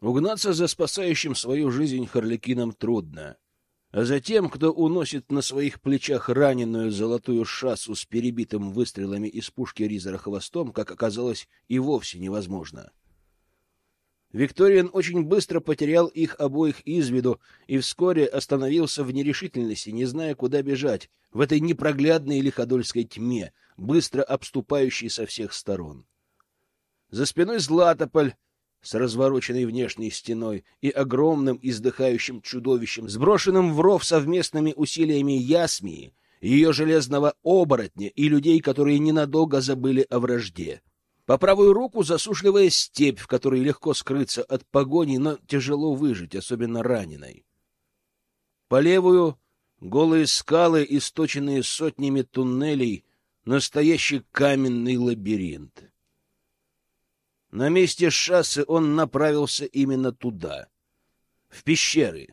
Угнаться за спасающим свою жизнь Харликином трудно — а затем, кто уносит на своих плечах раненую золотую шассу с перебитым выстрелами из пушки Ризера хвостом, как оказалось, и вовсе невозможно. Викториан очень быстро потерял их обоих из виду и вскоре остановился в нерешительности, не зная, куда бежать, в этой непроглядной лиходольской тьме, быстро обступающей со всех сторон. За спиной Златополь с развороченной внешней стеной и огромным издыхающим чудовищем, сброшенным в ров совместными усилиями Ясмии, ее железного оборотня и людей, которые ненадолго забыли о вражде. По правую руку засушливая степь, в которой легко скрыться от погони, но тяжело выжить, особенно раненой. По левую — голые скалы, источенные сотнями туннелей, настоящий каменный лабиринт. На месте шассы он направился именно туда, в пещеры.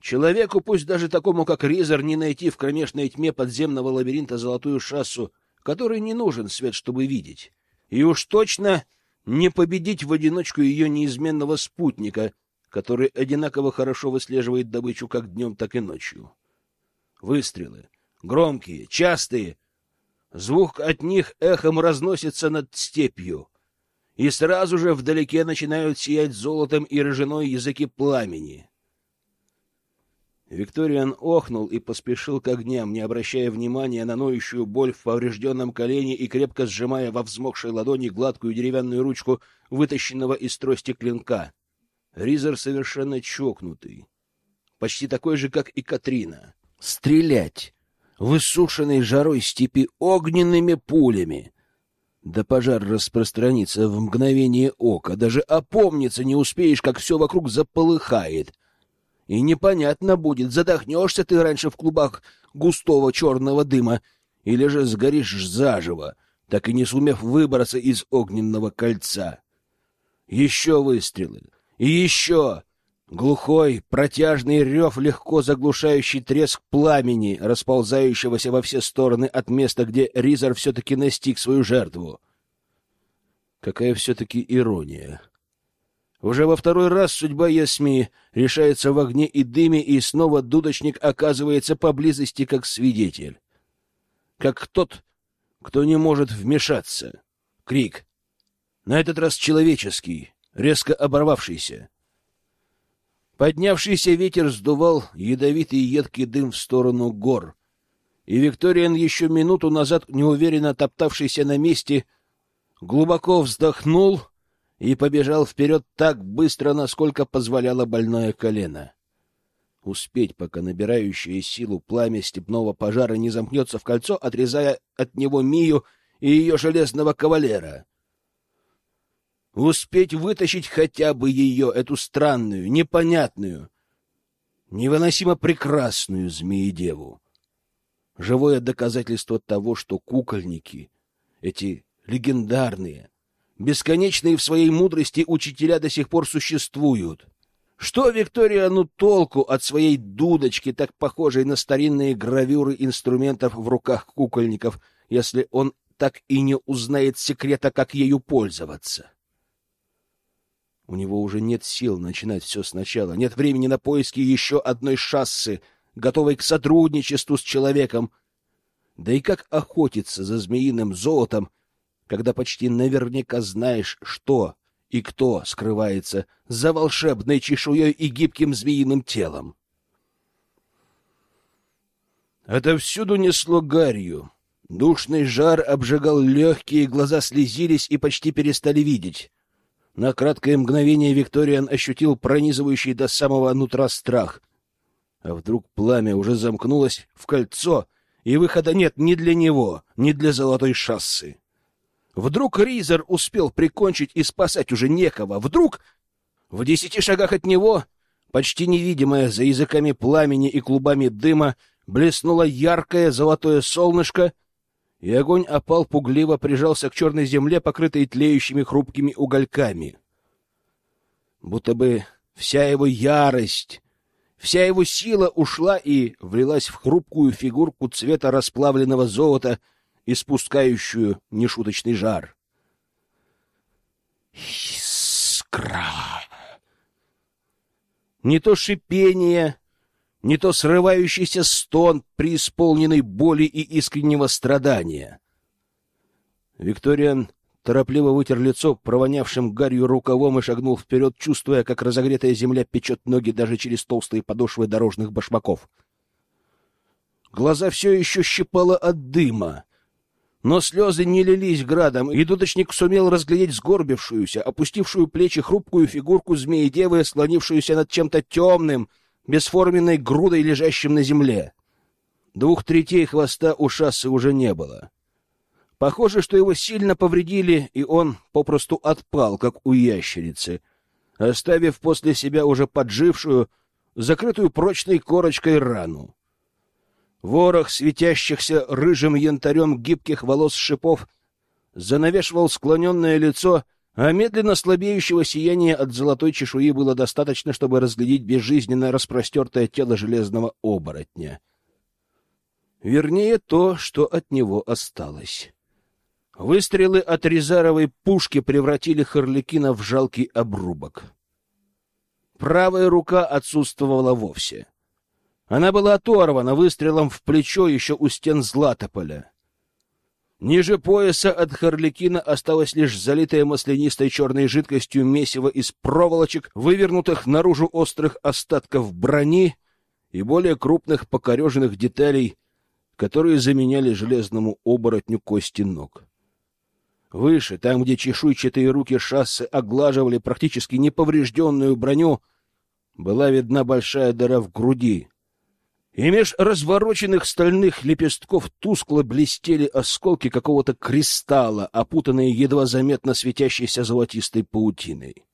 Человеку, пусть даже такому, как Ризер, не найти в кромешной тьме подземного лабиринта золотую шассу, которой не нужен свет, чтобы видеть. И уж точно не победить в одиночку ее неизменного спутника, который одинаково хорошо выслеживает добычу как днем, так и ночью. Выстрелы. Громкие, частые. Звук от них эхом разносится над степью и сразу же вдалеке начинают сиять золотом и рыжиной языки пламени. Викториан охнул и поспешил к огням, не обращая внимания на ноющую боль в поврежденном колене и крепко сжимая во взмокшей ладони гладкую деревянную ручку вытащенного из трости клинка. Ризер совершенно чокнутый, почти такой же, как и Катрина. Стрелять! Высушенной жарой степи огненными пулями! Да пожар распространится в мгновение ока, даже опомниться не успеешь, как все вокруг заполыхает. И непонятно будет, задохнешься ты раньше в клубах густого черного дыма или же сгоришь заживо, так и не сумев выбраться из огненного кольца. Еще выстрелы. И еще! Глухой, протяжный рев, легко заглушающий треск пламени, расползающегося во все стороны от места, где Ризер все-таки настиг свою жертву. Какая все-таки ирония. Уже во второй раз судьба Ясми решается в огне и дыме, и снова дудочник оказывается поблизости как свидетель. Как тот, кто не может вмешаться. Крик. На этот раз человеческий, резко оборвавшийся. Поднявшийся ветер сдувал ядовитый едкий дым в сторону гор, и Викториан, еще минуту назад неуверенно топтавшийся на месте, глубоко вздохнул и побежал вперед так быстро, насколько позволяло больное колено. Успеть, пока набирающее силу пламя степного пожара не замкнется в кольцо, отрезая от него Мию и ее железного кавалера — успеть вытащить хотя бы ее, эту странную, непонятную, невыносимо прекрасную змеедеву. Живое доказательство того, что кукольники, эти легендарные, бесконечные в своей мудрости учителя до сих пор существуют. Что Викториану толку от своей дудочки, так похожей на старинные гравюры инструментов в руках кукольников, если он так и не узнает секрета, как ею пользоваться. У него уже нет сил начинать все сначала, нет времени на поиски еще одной шассы, готовой к сотрудничеству с человеком. Да и как охотиться за змеиным золотом, когда почти наверняка знаешь, что и кто скрывается за волшебной чешуей и гибким змеиным телом. Отовсюду несло гарью. Душный жар обжигал легкие, глаза слезились и почти перестали видеть. На краткое мгновение Викториан ощутил пронизывающий до самого нутра страх. А вдруг пламя уже замкнулось в кольцо, и выхода нет ни для него, ни для золотой шассы. Вдруг Ризер успел прикончить и спасать уже некого. Вдруг в десяти шагах от него, почти невидимое за языками пламени и клубами дыма, блеснуло яркое золотое солнышко, и огонь опал пугливо прижался к черной земле, покрытой тлеющими хрупкими угольками. Будто бы вся его ярость, вся его сила ушла и влилась в хрупкую фигурку цвета расплавленного золота — испускающую нешуточный жар. Искра! Не то шипение, не то срывающийся стон, преисполненный боли и искреннего страдания. Викториан торопливо вытер лицо провонявшим гарью рукавом и шагнул вперед, чувствуя, как разогретая земля печет ноги даже через толстые подошвы дорожных башмаков. Глаза все еще щипало от дыма. Но слезы не лились градом, и дудочник сумел разглядеть сгорбившуюся, опустившую плечи хрупкую фигурку змеи-девы, склонившуюся над чем-то темным, бесформенной грудой, лежащим на земле. Двух третей хвоста у шассы уже не было. Похоже, что его сильно повредили, и он попросту отпал, как у ящерицы, оставив после себя уже поджившую, закрытую прочной корочкой рану. Ворох светящихся рыжим янтарем гибких волос шипов занавешивал склоненное лицо, а медленно слабеющего сияния от золотой чешуи было достаточно, чтобы разглядеть безжизненно распростертое тело железного оборотня. Вернее, то, что от него осталось. Выстрелы от резаровой пушки превратили Харликина в жалкий обрубок. Правая рука отсутствовала вовсе. Она была оторвана выстрелом в плечо еще у стен Златополя. Ниже пояса от Харликина осталось лишь залитое маслянистой черной жидкостью месиво из проволочек, вывернутых наружу острых остатков брони и более крупных покореженных деталей, которые заменяли железному оборотню кости ног. Выше, там, где чешуйчатые руки шассы оглаживали практически неповрежденную броню, была видна большая дыра в груди, и меж развороченных стальных лепестков тускло блестели осколки какого-то кристалла, опутанные едва заметно светящейся золотистой паутиной.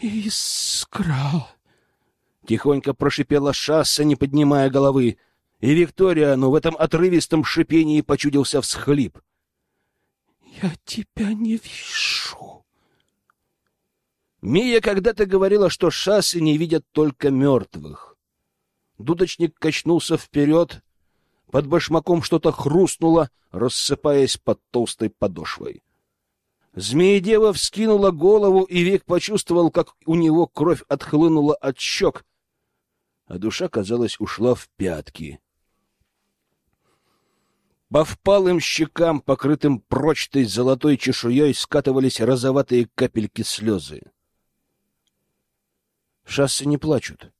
«Искра!» — тихонько прошипела шасса, не поднимая головы, и Виктория, но в этом отрывистом шипении почудился всхлип. «Я тебя не вижу!» Мия когда-то говорила, что шассы не видят только мертвых. Дудочник качнулся вперед. Под башмаком что-то хрустнуло, рассыпаясь под толстой подошвой. Змеедева вскинула голову, и Вик почувствовал, как у него кровь отхлынула от щек, а душа, казалось, ушла в пятки. По впалым щекам, покрытым прочной золотой чешуей, скатывались розоватые капельки слезы. Шассы не плачут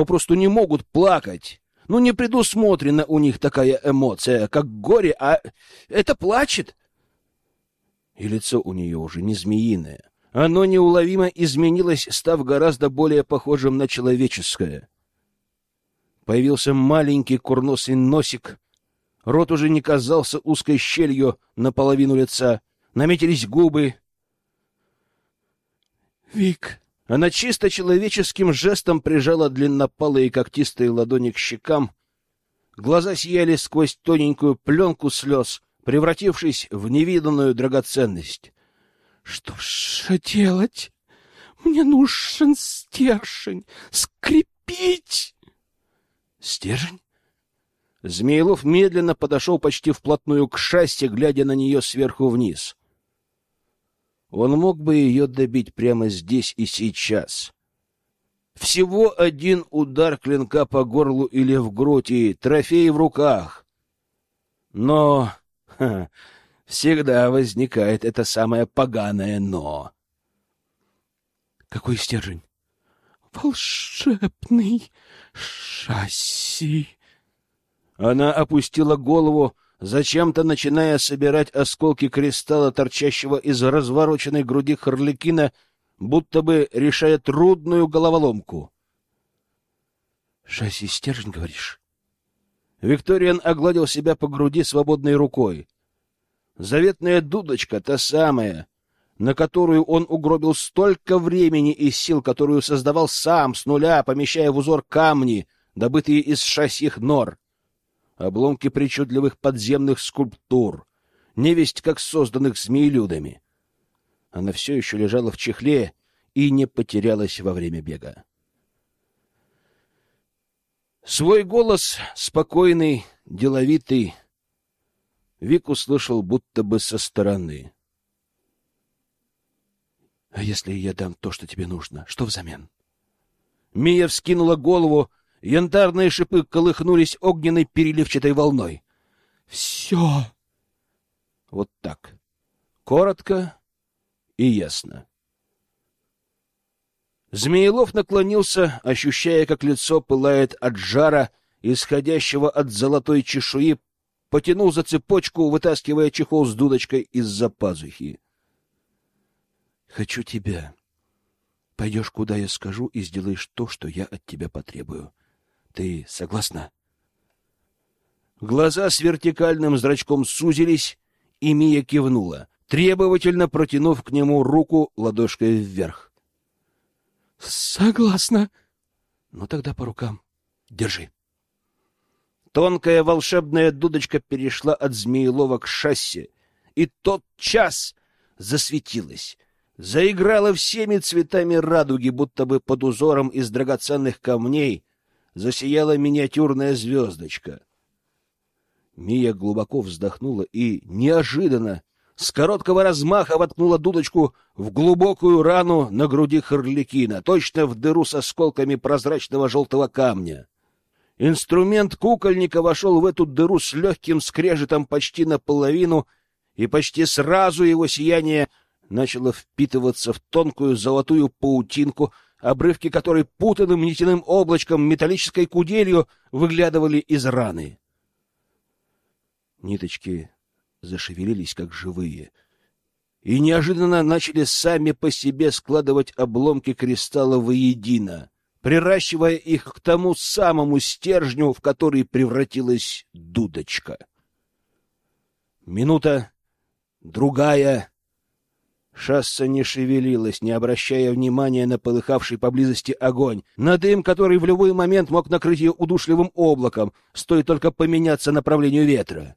попросту не могут плакать. Ну, не предусмотрена у них такая эмоция, как горе, а это плачет. И лицо у нее уже не змеиное. Оно неуловимо изменилось, став гораздо более похожим на человеческое. Появился маленький курносый носик. Рот уже не казался узкой щелью наполовину лица. Наметились губы. — Вик, она чисто человеческим жестом прижала длиннопалые когтистые ладони к щекам. Глаза сияли сквозь тоненькую пленку слез, превратившись в невиданную драгоценность. — Что ж делать? Мне нужен стержень. Скрепить! — Стержень? Змеилов медленно подошел почти вплотную к шасси, глядя на нее сверху вниз. Он мог бы ее добить прямо здесь и сейчас. Всего один удар клинка по горлу или в грудь, и трофей в руках. Но ха, всегда возникает это самое поганое «но». Какой стержень? Волшебный шасси. Она опустила голову, зачем-то начиная собирать осколки кристалла, торчащего из развороченной груди Харликина, будто бы решая трудную головоломку. «Шасси стержень, говоришь?» Викториан огладил себя по груди свободной рукой. Заветная дудочка, та самая, на которую он угробил столько времени и сил, которую создавал сам с нуля, помещая в узор камни, добытые из шасьих нор обломки причудливых подземных скульптур, невесть как созданных змеелюдами. Она все еще лежала в чехле и не потерялась во время бега. Свой голос, спокойный, деловитый, Вик услышал будто бы со стороны. — А если я дам то, что тебе нужно, что взамен? Мия вскинула голову, Янтарные шипы колыхнулись огненной переливчатой волной. «Все!» Вот так. Коротко и ясно. Змеелов наклонился, ощущая, как лицо пылает от жара, исходящего от золотой чешуи, потянул за цепочку, вытаскивая чехол с дудочкой из-за пазухи. «Хочу тебя. Пойдешь, куда я скажу, и сделаешь то, что я от тебя потребую. Ты согласна? Глаза с вертикальным зрачком сузились, и Мия кивнула, требовательно протянув к нему руку ладошкой вверх. Согласна. Ну тогда по рукам. Держи. Тонкая волшебная дудочка перешла от Змеелова к шасси, и тот час засветилась, заиграла всеми цветами радуги, будто бы под узором из драгоценных камней, засияла миниатюрная звездочка. Мия глубоко вздохнула и неожиданно с короткого размаха воткнула дудочку в глубокую рану на груди Харликина, точно в дыру с осколками прозрачного желтого камня. Инструмент кукольника вошел в эту дыру с легким скрежетом почти наполовину, и почти сразу его сияние начало впитываться в тонкую золотую паутинку, обрывки которой путанным нитяным облачком металлической куделью выглядывали из раны. Ниточки зашевелились, как живые, и неожиданно начали сами по себе складывать обломки кристалла воедино, приращивая их к тому самому стержню, в который превратилась дудочка. Минута, другая, Шасса не шевелилась, не обращая внимания на полыхавший поблизости огонь, на дым, который в любой момент мог накрыть ее удушливым облаком, стоит только поменяться направлению ветра.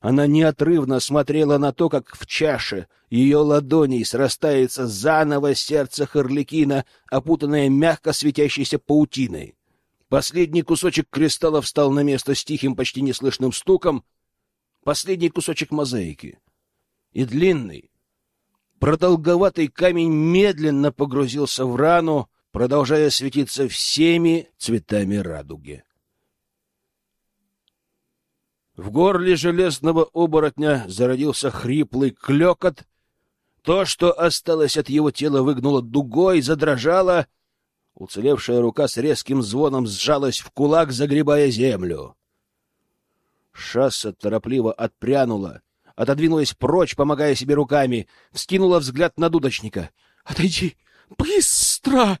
Она неотрывно смотрела на то, как в чаше ее ладоней срастается заново сердце Харликина, опутанное мягко светящейся паутиной. Последний кусочек кристалла встал на место с тихим, почти неслышным стуком. Последний кусочек мозаики. И длинный, Продолговатый камень медленно погрузился в рану, продолжая светиться всеми цветами радуги. В горле железного оборотня зародился хриплый клекот. То, что осталось от его тела, выгнуло дугой, задрожало. Уцелевшая рука с резким звоном сжалась в кулак, загребая землю. Шасса торопливо отпрянула, отодвинулась прочь, помогая себе руками, вскинула взгляд на дудочника. «Отойди! Быстро!»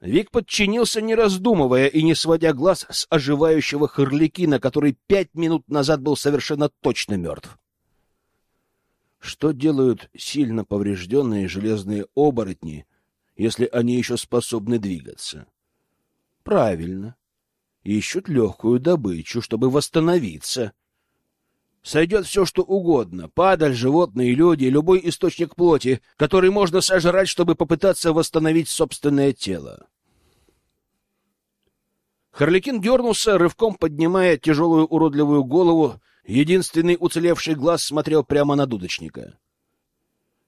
Вик подчинился, не раздумывая и не сводя глаз с оживающего Харликина, который пять минут назад был совершенно точно мертв. Что делают сильно поврежденные железные оборотни, если они еще способны двигаться? Правильно. Ищут легкую добычу, чтобы восстановиться. Сойдет все, что угодно. Падаль, животные, люди, любой источник плоти, который можно сожрать, чтобы попытаться восстановить собственное тело. Харликин дернулся, рывком поднимая тяжелую уродливую голову. Единственный уцелевший глаз смотрел прямо на дудочника.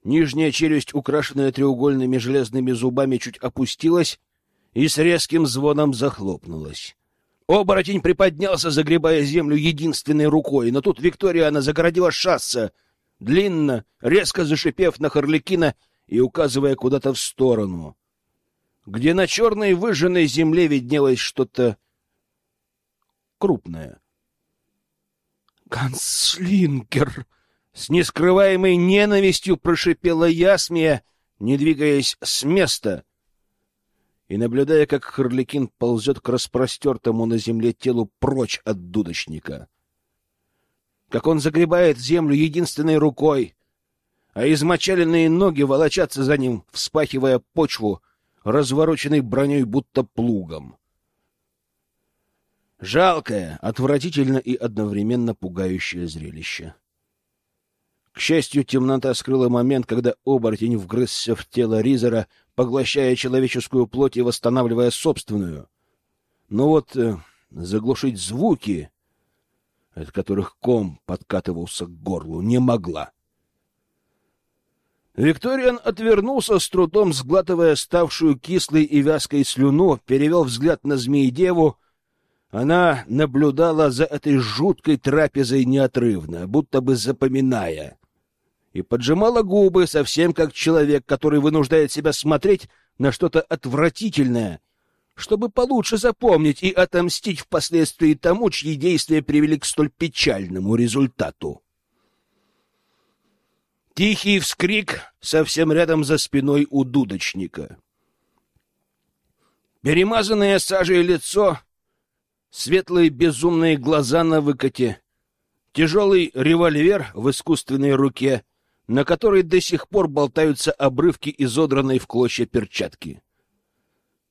Нижняя челюсть, украшенная треугольными железными зубами, чуть опустилась и с резким звоном захлопнулась. Оборотень приподнялся, загребая землю единственной рукой, но тут Виктория она загородила шасса, длинно, резко зашипев на Харликина и указывая куда-то в сторону, где на черной выжженной земле виднелось что-то крупное. «Ганслингер!» С нескрываемой ненавистью прошипела Ясмия, не двигаясь с места, и наблюдая, как Харликин ползет к распростертому на земле телу прочь от дудочника. Как он загребает землю единственной рукой, а измочаленные ноги волочатся за ним, вспахивая почву, развороченной броней будто плугом. Жалкое, отвратительно и одновременно пугающее зрелище. К счастью, темнота скрыла момент, когда оборотень вгрызся в тело Ризера, поглощая человеческую плоть и восстанавливая собственную. Но вот э, заглушить звуки, от которых ком подкатывался к горлу, не могла. Викториан отвернулся, с трудом сглатывая ставшую кислой и вязкой слюну, перевел взгляд на змеи-деву. Она наблюдала за этой жуткой трапезой неотрывно, будто бы запоминая, и поджимала губы, совсем как человек, который вынуждает себя смотреть на что-то отвратительное, чтобы получше запомнить и отомстить впоследствии тому, чьи действия привели к столь печальному результату. Тихий вскрик совсем рядом за спиной у дудочника. Перемазанное сажей лицо, светлые безумные глаза на выкате, тяжелый револьвер в искусственной руке, на которой до сих пор болтаются обрывки изодранной в клочья перчатки.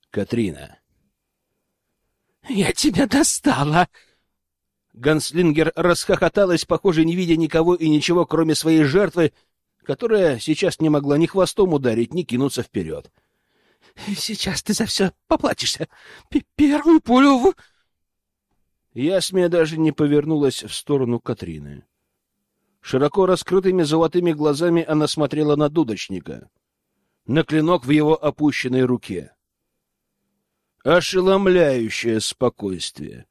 Катрина. «Я тебя достала!» Ганслингер расхохоталась, похоже, не видя никого и ничего, кроме своей жертвы, которая сейчас не могла ни хвостом ударить, ни кинуться вперед. — Сейчас ты за все поплатишься. П Первую пулю в... Ясмия даже не повернулась в сторону Катрины. Широко раскрытыми золотыми глазами она смотрела на дудочника, на клинок в его опущенной руке. Ошеломляющее спокойствие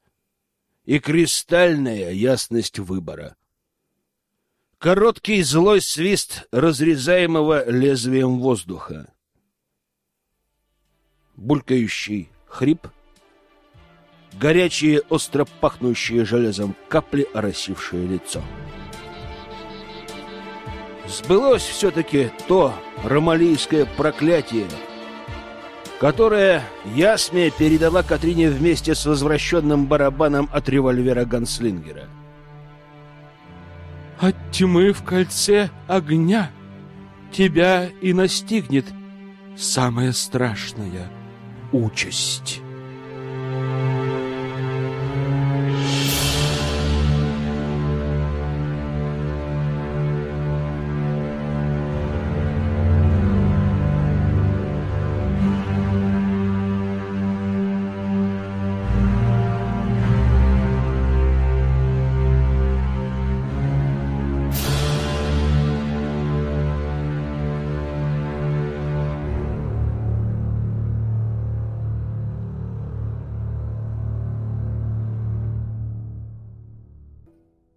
и кристальная ясность выбора — Короткий злой свист разрезаемого лезвием воздуха. Булькающий хрип. Горячие, остро пахнущие железом капли, оросившие лицо. Сбылось все-таки то ромалийское проклятие, которое Ясмия передала Катрине вместе с возвращенным барабаном от револьвера Ганслингера — от тьмы в кольце огня тебя и настигнет самая страшная участь.